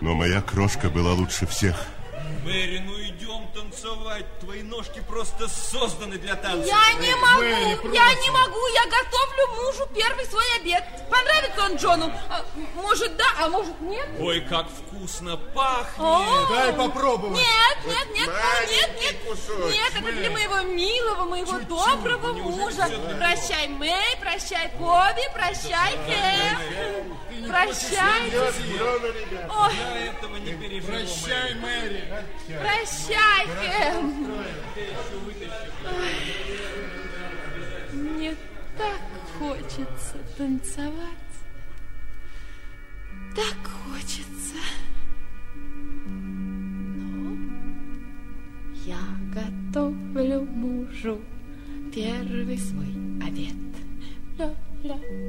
Но моя крошка была лучше всех. Мэри, ну идем танцевать. Твои ножки просто созданы для танца. Я не могу, Мэри, я не могу. Я готовлю мужу первый свой обед. Понравится он Джону? А, Может, да, а может, нет? Ой, как вкусно пахнет. О, Дай попробовать. Нет, нет, нет, нет, нет, кусочек, нет, это для моего милого, моего доброго мужа. Прощай, Мэй, прощай, Коби, прощай, Кэп. Прощай. Ой, Я этого не переживу, Прощай, Мэри. Прощай, Кэп. Ой, Мне так хочется танцевать. Так хочется. Но я готовлю мужу первый свой обед. Ля-ля-ля.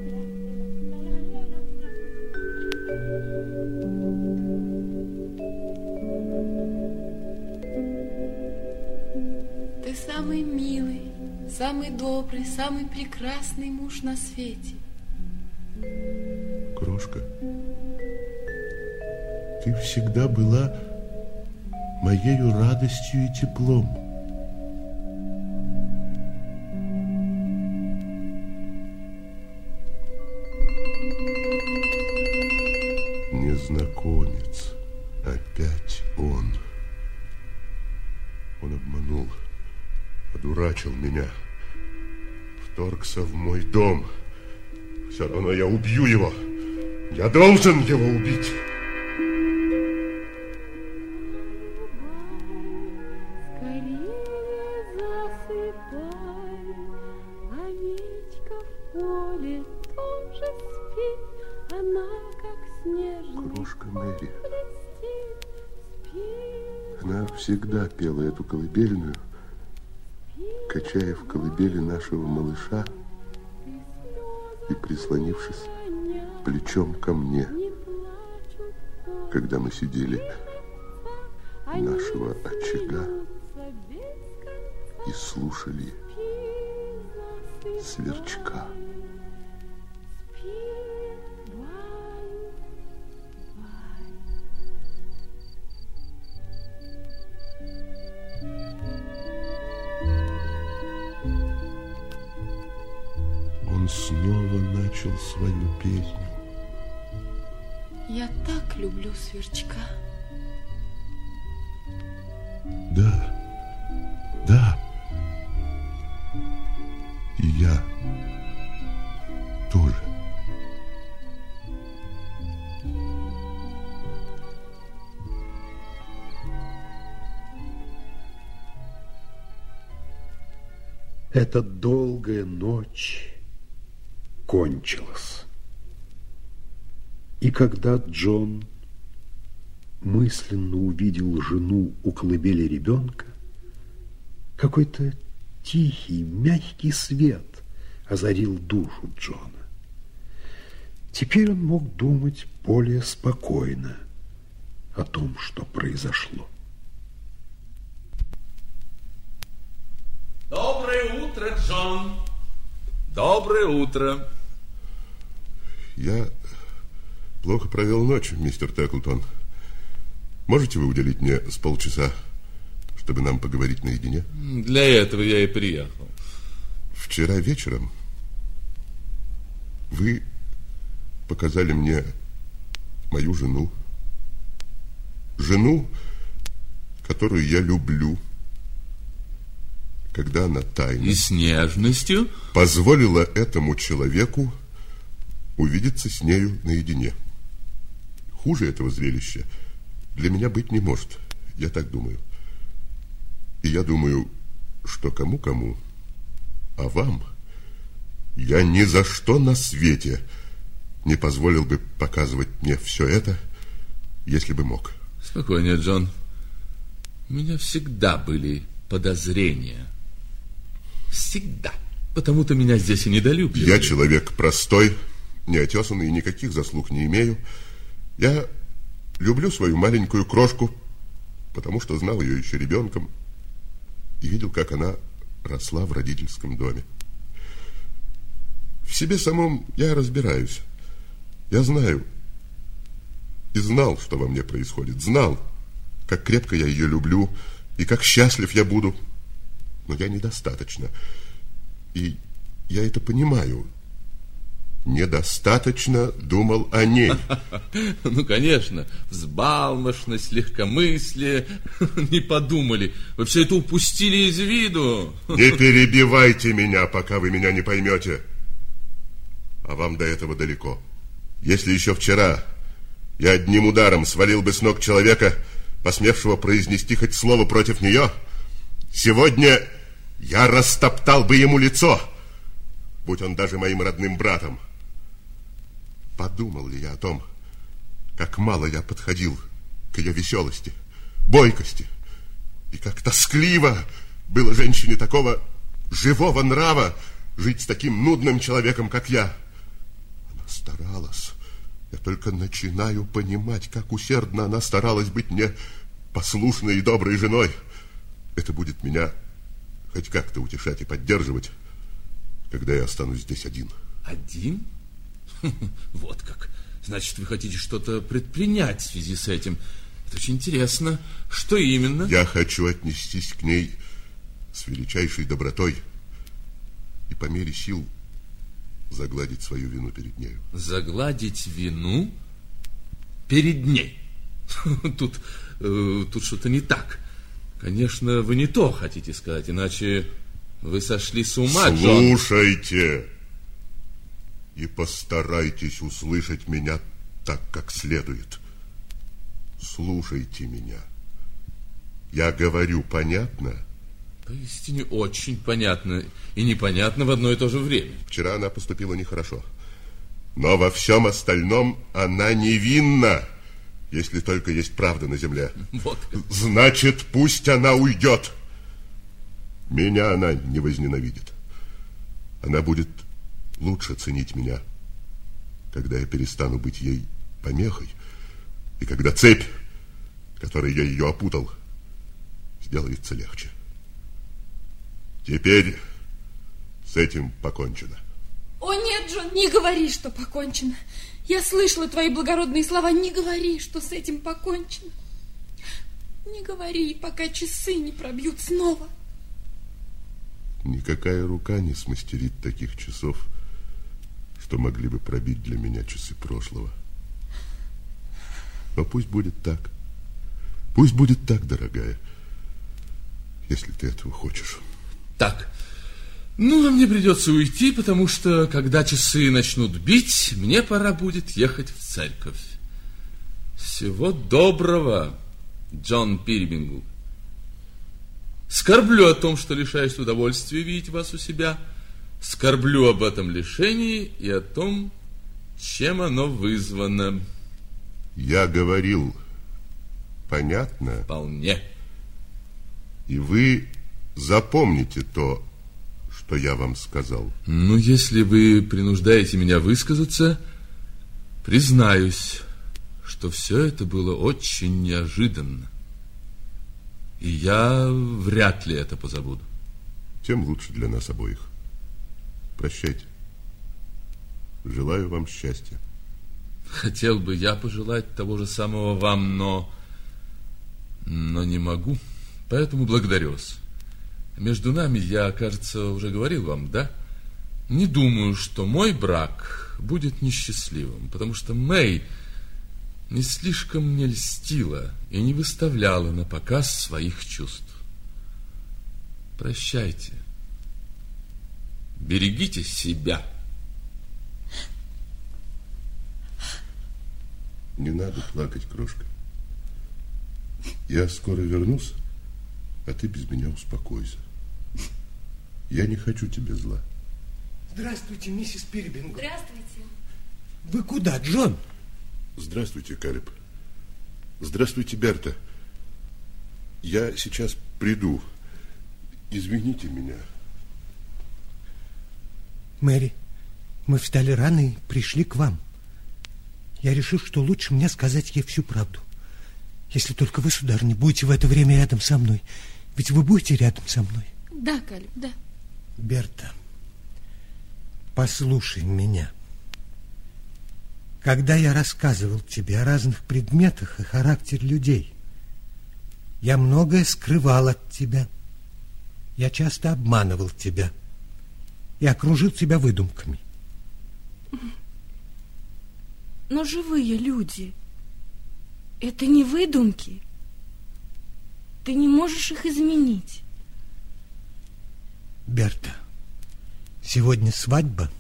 Самый милый, самый добрый, самый прекрасный муж на свете. Крошка, ты всегда была моею радостью и теплом. Незнакомец. Опять. Он одурачил меня, вторгся в мой дом. Все равно я убью его. Я должен его убить. Всегда пела эту колыбельную, качая в колыбели нашего малыша и прислонившись плечом ко мне, когда мы сидели нашего очага и слушали сверчка. Песню. Я так люблю сверчка. Да, да. И я тоже. Эта долгая ночь кончилась. И когда Джон мысленно увидел жену у колыбели ребенка, какой-то тихий, мягкий свет озарил душу Джона. Теперь он мог думать более спокойно о том, что произошло. Доброе утро, Джон. Доброе утро. Я плохо провел ночь, мистер Теклтон. Можете вы уделить мне с полчаса, чтобы нам поговорить наедине? Для этого я и приехал. Вчера вечером вы показали мне мою жену. Жену, которую я люблю. Когда она тайно... И с нежностью? Позволила этому человеку увидеться с нею наедине. Хуже этого зрелища для меня быть не может. Я так думаю. И я думаю, что кому-кому, а вам я ни за что на свете не позволил бы показывать мне все это, если бы мог. Спокойнее, Джон. У меня всегда были подозрения. Всегда. Потому-то меня здесь и недолюбливали. Я человек простой, неотесанный и никаких заслуг не имею. Я люблю свою маленькую крошку потому что знал ее еще ребенком и видел, как она росла в родительском доме. В себе самом я разбираюсь. Я знаю и знал, что во мне происходит. Знал, как крепко я ее люблю и как счастлив я буду. Но я недостаточно. И я это понимаю. Недостаточно думал о ней. Ну, конечно, взбалмошность, легкомыслие. Не подумали. Вы все это упустили из виду. Не перебивайте меня, пока вы меня не поймете. А вам до этого далеко. Если еще вчера я одним ударом свалил бы с ног человека, посмевшего произнести хоть слово против нее, сегодня я растоптал бы ему лицо, будь он даже моим родным братом. Подумал ли я о том, как мало я подходил к ее веселости, бойкости, и как тоскливо было женщине такого живого нрава жить с таким нудным человеком, как я. Она старалась. Я только начинаю понимать, как усердно она старалась быть мне послушной и доброй женой. Это будет меня хоть как-то утешать и поддерживать, когда я останусь здесь один. Один? Вот как. Значит, вы хотите что-то предпринять в связи с этим. Это очень интересно. Что именно? Я хочу отнестись к ней с величайшей добротой и по мере сил загладить свою вину перед нею. Загладить вину перед ней? Тут, э, тут что-то не так. Конечно, вы не то хотите сказать, иначе вы сошли с ума, Джон. И постарайтесь услышать меня так, как следует. Слушайте меня. Я говорю понятно? Поистине очень понятно и непонятно в одно и то же время. Вчера она поступила нехорошо. Но во всем остальном она невинна, если только есть правда на земле. Вот. Значит, пусть она уйдет. Меня она не возненавидит. Она будет лучше ценить меня, когда я перестану быть ей помехой, и когда цепь, которой я ее опутал, сделается легче. Теперь с этим покончено. О, нет, Джон, не говори, что покончено. Я слышала твои благородные слова. Не говори, что с этим покончено. Не говори, пока часы не пробьют снова. Никакая рука не смастерит таких часов, что могли бы пробить для меня часы прошлого. Но пусть будет так. Пусть будет так, дорогая, если ты этого хочешь. Так, ну, а мне придется уйти, потому что, когда часы начнут бить, мне пора будет ехать в церковь. Всего доброго, Джон Пирбингл. Скорблю о том, что лишаюсь удовольствия видеть вас у себя. Скорблю об этом лишении и о том, чем оно вызвано. Я говорил, понятно? Вполне. И вы запомните то, что я вам сказал. Ну, если вы принуждаете меня высказаться, признаюсь, что все это было очень неожиданно. И я вряд ли это позабуду. Тем лучше для нас обоих. Прощайте. Желаю вам счастья. Хотел бы я пожелать того же самого вам, но... Но не могу. Поэтому благодарю вас. Между нами, я, кажется, уже говорил вам, да? Не думаю, что мой брак будет несчастливым, потому что Мэй не слишком мне льстила и не выставляла на показ своих чувств. Прощайте. Берегите себя. Не надо плакать, крошка. Я скоро вернусь, а ты без меня успокойся. Я не хочу тебе зла. Здравствуйте, миссис Пирбингл. Здравствуйте. Вы куда, Джон? Здравствуйте, Калеб. Здравствуйте, Берта. Я сейчас приду. Извините меня. Мэри, мы встали рано и пришли к вам. Я решил, что лучше мне сказать ей всю правду. Если только вы, сударь, не будете в это время рядом со мной. Ведь вы будете рядом со мной. Да, Калиб, да. Берта, послушай меня. Когда я рассказывал тебе о разных предметах и характере людей, я многое скрывал от тебя. Я часто обманывал тебя и окружил тебя выдумками. Но живые люди — это не выдумки. Ты не можешь их изменить. Берта, сегодня свадьба,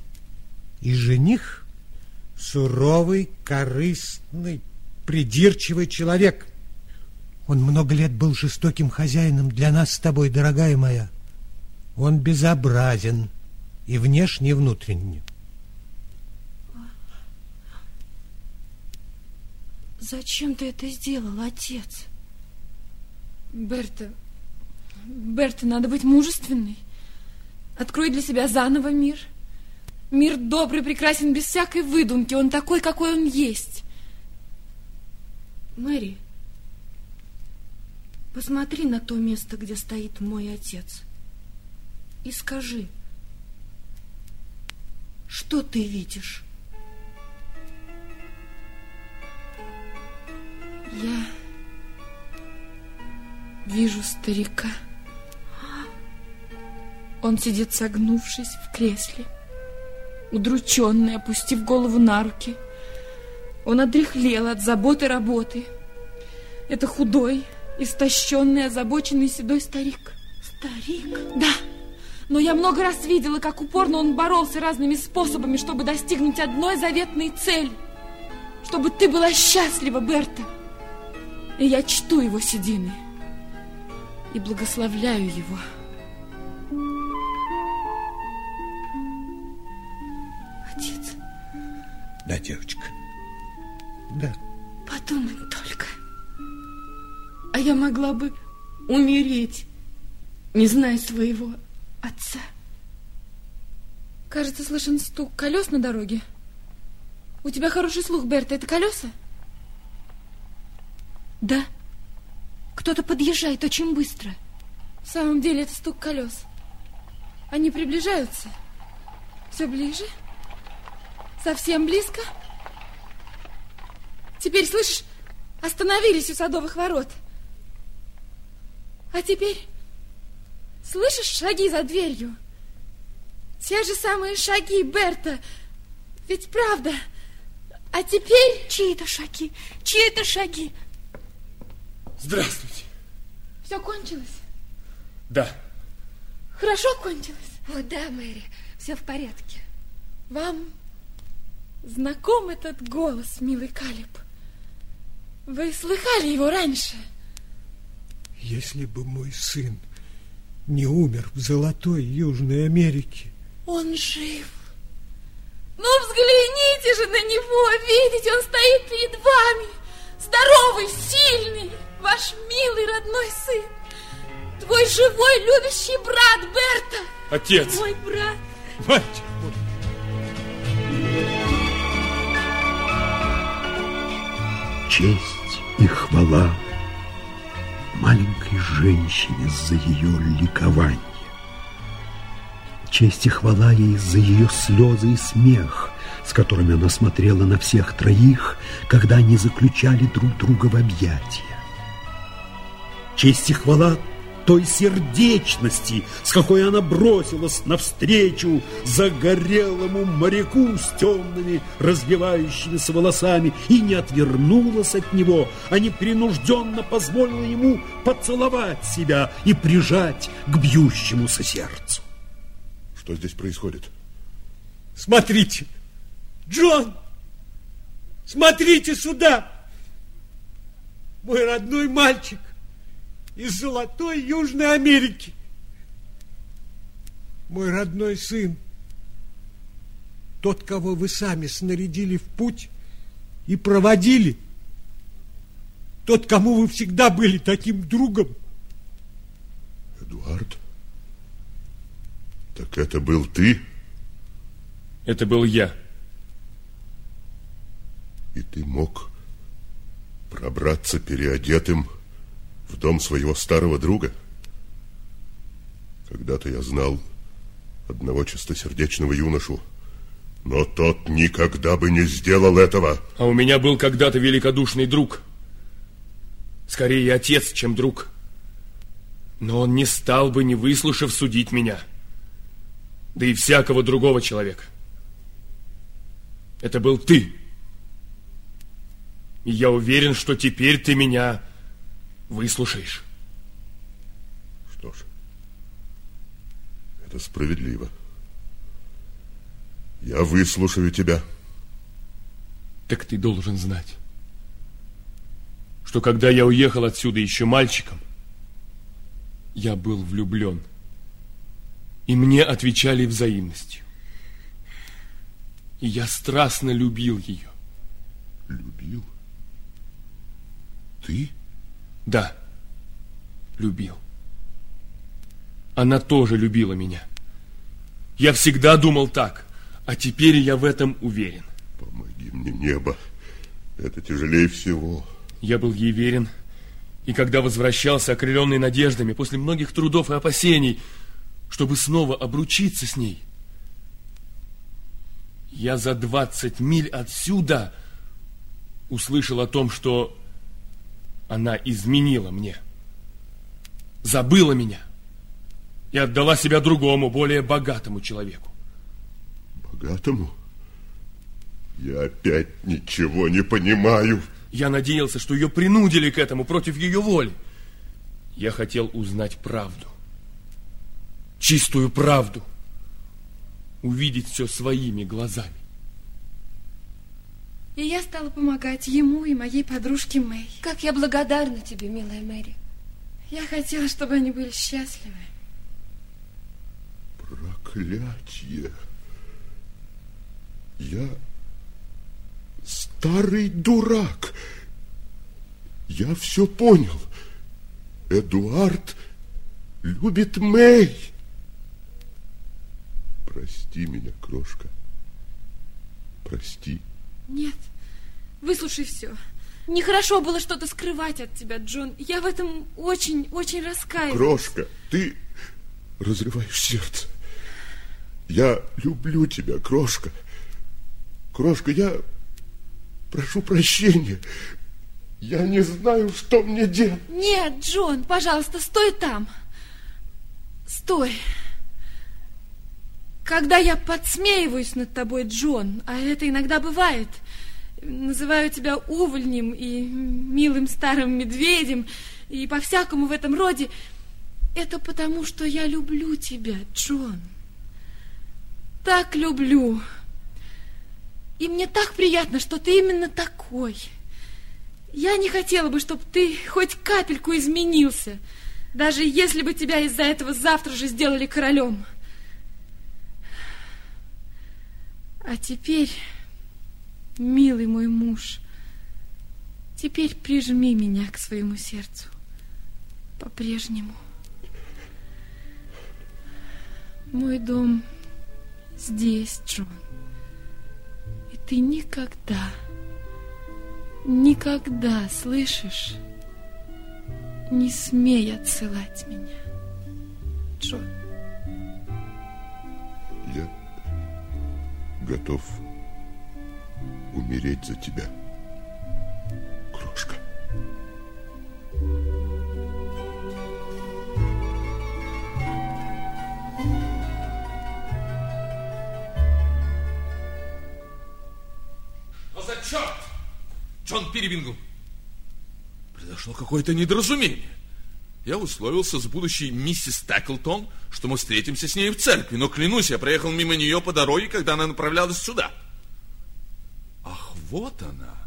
и жених — суровый, корыстный, придирчивый человек. Он много лет был жестоким хозяином для нас с тобой, дорогая моя. Он безобразен и внешне, и внутренне. Зачем ты это сделал, отец? Берта, Берта, надо быть мужественной. Открой для себя заново мир. Мир добрый, прекрасен, без всякой выдумки. Он такой, какой он есть. Мэри, посмотри на то место, где стоит мой отец. И скажи, что ты видишь? Я вижу старика. Он сидит согнувшись в кресле, удрученный, опустив голову на руки. Он одряхлел от заботы работы. Это худой, истощенный, озабоченный седой старик. Старик? Да. Но я много раз видела, как упорно он боролся разными способами, чтобы достигнуть одной заветной цели. Чтобы ты была счастлива, Берта. И я чту его седины и благословляю его. Отец, Да, девочка. Да. подумай только. А я могла бы умереть, не зная своего отца. Кажется, слышен стук колес на дороге. У тебя хороший слух, Берта. Это колеса? Да. Кто-то подъезжает очень быстро. В самом деле это стук колес. Они приближаются. Все ближе. Совсем близко. Теперь, слышишь, остановились у садовых ворот. А теперь, слышишь шаги за дверью? Те же самые шаги, Берта. Ведь правда. А теперь... Чьи это шаги? Чьи это шаги? Здравствуйте. Все кончилось? Да. Хорошо кончилось? О, да, Мэри, все в порядке. Вам знаком этот голос, милый Калиб? Вы слыхали его раньше? Если бы мой сын не умер в золотой Южной Америке, Он жив. Ну, взгляните же на него, видите, он стоит перед вами. Здоровый, сильный, ваш милый родной сын. Твой живой, любящий брат Берта. Отец. Мой брат. Мальчик. честь и хвала маленькой женщине за ее ликование. Честь и хвала ей за ее слезы и смех, с которыми она смотрела на всех троих, когда они заключали друг друга в объятия. Честь и хвала той сердечности, с какой она бросилась навстречу загорелому моряку с темными развивающимися волосами и не отвернулась от него, а непринужденно позволила ему поцеловать себя и прижать к бьющемуся сердцу. Что здесь происходит? Смотрите, Джон, смотрите сюда. Мой родной мальчик из золотой Южной Америки. Мой родной сын. Тот, кого вы сами снарядили в путь и проводили. Тот, кому вы всегда были таким другом. Эдуард? Так это был ты? Это был я. И ты мог Пробраться переодетым в дом своего старого друга? Когда-то я знал одного чистосердечного юношу, но тот никогда бы не сделал этого. А у меня был когда-то великодушный друг. Скорее отец, чем друг. Но он не стал бы, не выслушав, судить меня. Да и всякого другого человека. Это был ты. И я уверен, что теперь ты меня выслушаешь. Что ж, это справедливо. Я выслушаю тебя. Так ты должен знать, что когда я уехал отсюда еще мальчиком, я был влюблен. И мне отвечали взаимностью. И я страстно любил ее. Любил? Ты? Да, любил. Она тоже любила меня. Я всегда думал так, а теперь я в этом уверен. Помоги мне, небо. Это тяжелее всего. Я был ей верен, и когда возвращался, окрыленный надеждами, после многих трудов и опасений, чтобы снова обручиться с ней, я за двадцать миль отсюда услышал о том, что она изменила мне, забыла меня и отдала себя другому, более богатому человеку. Богатому? Я опять ничего не понимаю. Я надеялся, что ее принудили к этому против ее воли. Я хотел узнать правду. Чистую правду. Увидеть все своими глазами. И я стала помогать ему и моей подружке Мэй. Как я благодарна тебе, милая Мэри. Я хотела, чтобы они были счастливы. Проклятье. Я старый дурак. Я все понял. Эдуард любит Мэй. Прости меня, крошка. Прости. Нет, выслушай все. Нехорошо было что-то скрывать от тебя, Джон. Я в этом очень-очень раскаиваюсь. Крошка, ты разрываешь сердце. Я люблю тебя, крошка. Крошка, я прошу прощения. Я не знаю, что мне делать. Нет, Джон, пожалуйста, стой там. Стой. Когда я подсмеиваюсь над тобой, Джон, а это иногда бывает, называю тебя увольнем и милым старым медведем и по-всякому в этом роде, это потому, что я люблю тебя, Джон. Так люблю. И мне так приятно, что ты именно такой. Я не хотела бы, чтобы ты хоть капельку изменился, даже если бы тебя из-за этого завтра же сделали королем. А теперь, милый мой муж, теперь прижми меня к своему сердцу по-прежнему. Мой дом здесь, Джон. И ты никогда, никогда, слышишь, не смей отсылать меня, Джон. Я готов умереть за тебя, крошка. Но за черт! Джон Перевингл! Произошло какое-то недоразумение. Я условился с будущей миссис Таклтон, что мы встретимся с ней в церкви, но клянусь, я проехал мимо нее по дороге, когда она направлялась сюда. Ах, вот она.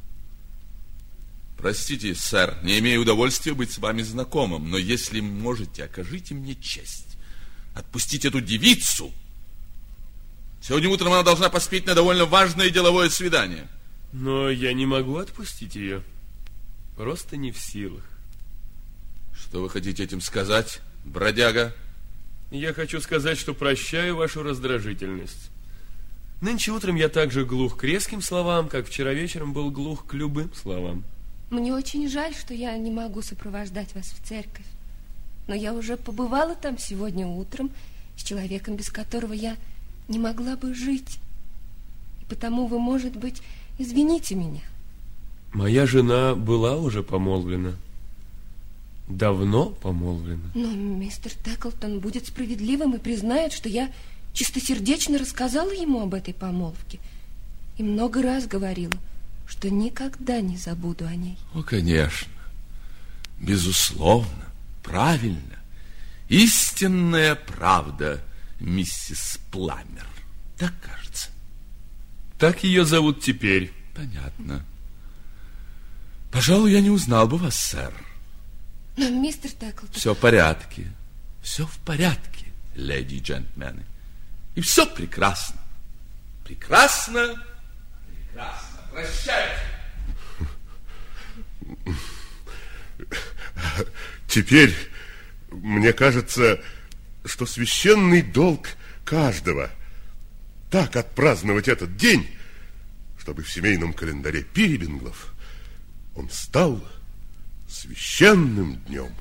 Простите, сэр, не имею удовольствия быть с вами знакомым, но если можете, окажите мне честь. Отпустить эту девицу. Сегодня утром она должна поспеть на довольно важное деловое свидание. Но я не могу отпустить ее. Просто не в силах. Что вы хотите этим сказать, бродяга? Я хочу сказать, что прощаю вашу раздражительность. Нынче утром я так же глух к резким словам, как вчера вечером был глух к любым словам. Мне очень жаль, что я не могу сопровождать вас в церковь. Но я уже побывала там сегодня утром с человеком, без которого я не могла бы жить. И потому вы, может быть, извините меня. Моя жена была уже помолвлена. Давно помолвлена. Но мистер Теклтон будет справедливым и признает, что я чистосердечно рассказала ему об этой помолвке и много раз говорила, что никогда не забуду о ней. О, конечно. Безусловно, правильно. Истинная правда, миссис Пламер. Так кажется. Так ее зовут теперь. Понятно. Пожалуй, я не узнал бы вас, сэр. Но, мистер Теклтон... Все в порядке. Все в порядке, леди и джентльмены. И все прекрасно. Прекрасно, прекрасно. Прощайте. Теперь мне кажется, что священный долг каждого так отпраздновать этот день, чтобы в семейном календаре Пирибинглов он стал священным днем.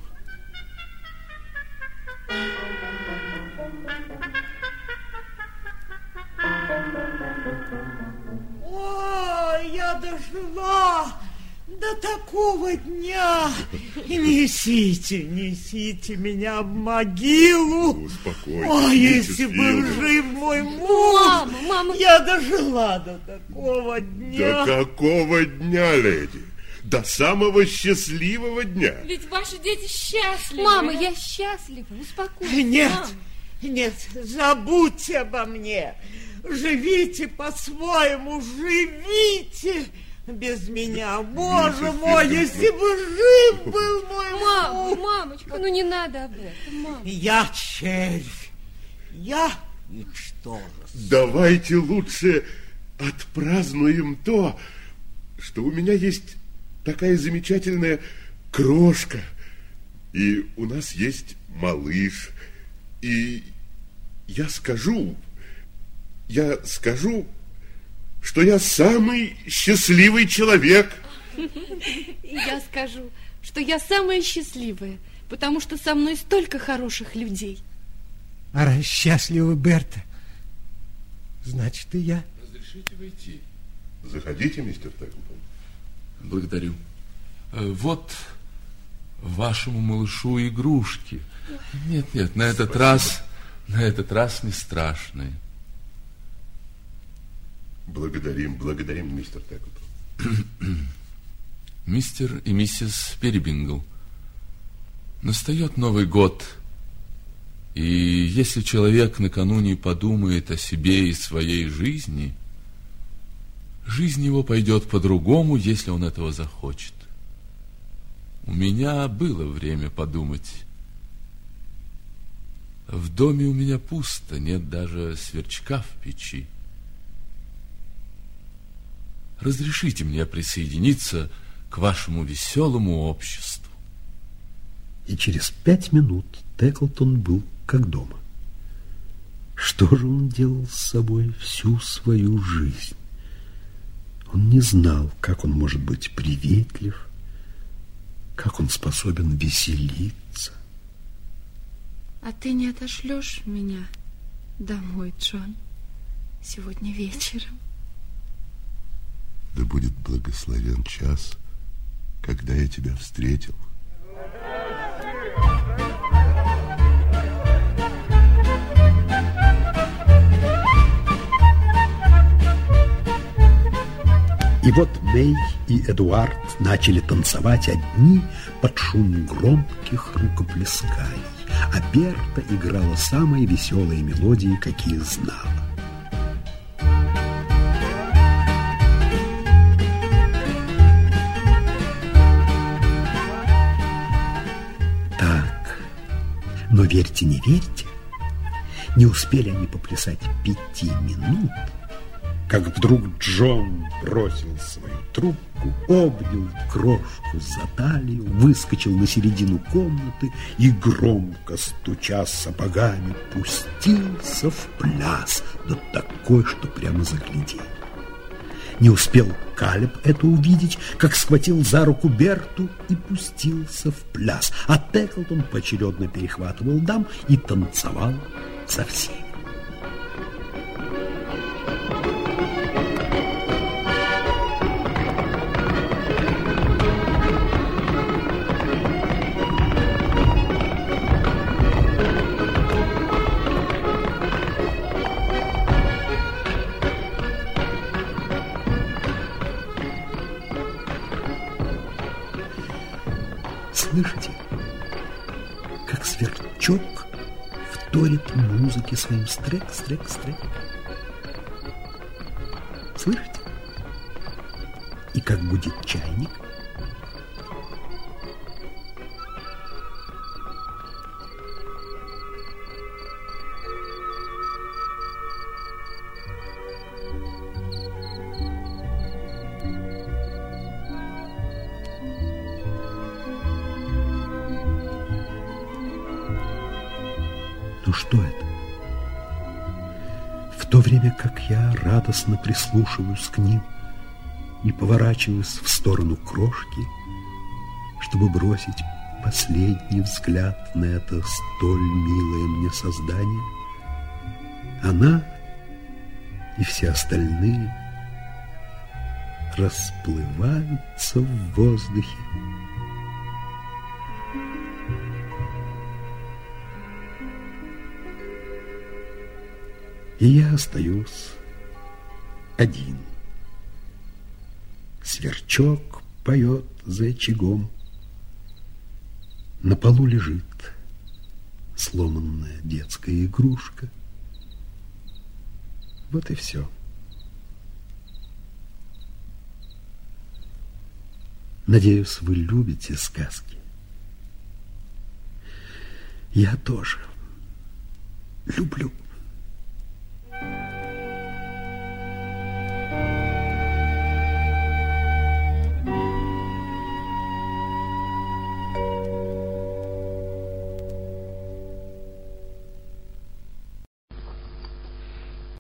Дожила до такого дня. Несите, несите меня в могилу. Успокойтесь, Ой, миссис если бы жив мой муж. Мама, мама. Я дожила до такого дня. До какого дня, леди? До самого счастливого дня. Ведь ваши дети счастливы. Мама, я счастлива, успокойся. Нет, мама. нет, забудьте обо мне. Живите по-своему, живите без меня. Боже мой, если бы жив был мой Мама, муж. мамочка, ну не надо об этом, мама. Я червь, я ничтожество. Давайте лучше отпразднуем то, что у меня есть такая замечательная крошка, и у нас есть малыш, и я скажу, я скажу, что я самый счастливый человек. Я скажу, что я самая счастливая, потому что со мной столько хороших людей. А раз счастлива Берта, значит и я. Разрешите войти? Заходите, мистер Теклтон. Благодарю. Э, Вот вашему малышу игрушки. Нет, нет, на этот раз, на этот раз не страшные. Благодарим, благодарим, мистер Теклтон. Мистер и миссис Перебингл, настает Новый год, и если человек накануне подумает о себе и своей жизни, жизнь его пойдет по-другому, если он этого захочет. У меня было время подумать. В доме у меня пусто, нет даже сверчка в печи. Разрешите мне присоединиться к вашему веселому обществу. И через пять минут Теклтон был как дома. Что же он делал с собой всю свою жизнь? Он не знал, как он может быть приветлив, как он способен веселиться. А ты не отошлешь меня домой, Джон, сегодня вечером? Да будет благословен час, когда я тебя встретил. И вот Мэй и Эдуард начали танцевать одни под шум громких рукоплесканий, а Берта играла самые веселые мелодии, какие знала. Но верьте, не верьте, не успели они поплясать пяти минут, как вдруг Джон бросил свою трубку, обнял крошку за талию, выскочил на середину комнаты и, громко стуча сапогами, пустился в пляс, да такой, что прямо заглядел. Не успел Калеб это увидеть, как схватил за руку Берту и пустился в пляс. А Теклтон поочередно перехватывал дам и танцевал со всеми. Своим стрек, стрек, стрек. Слышите? Прислушиваюсь к ним и поворачиваюсь в сторону крошки, чтобы бросить последний взгляд на это столь милое мне создание, она и все остальные расплываются в воздухе. И я остаюсь один. Сверчок поет за очагом. На полу лежит сломанная детская игрушка. Вот и все. Надеюсь, вы любите сказки. Я тоже люблю.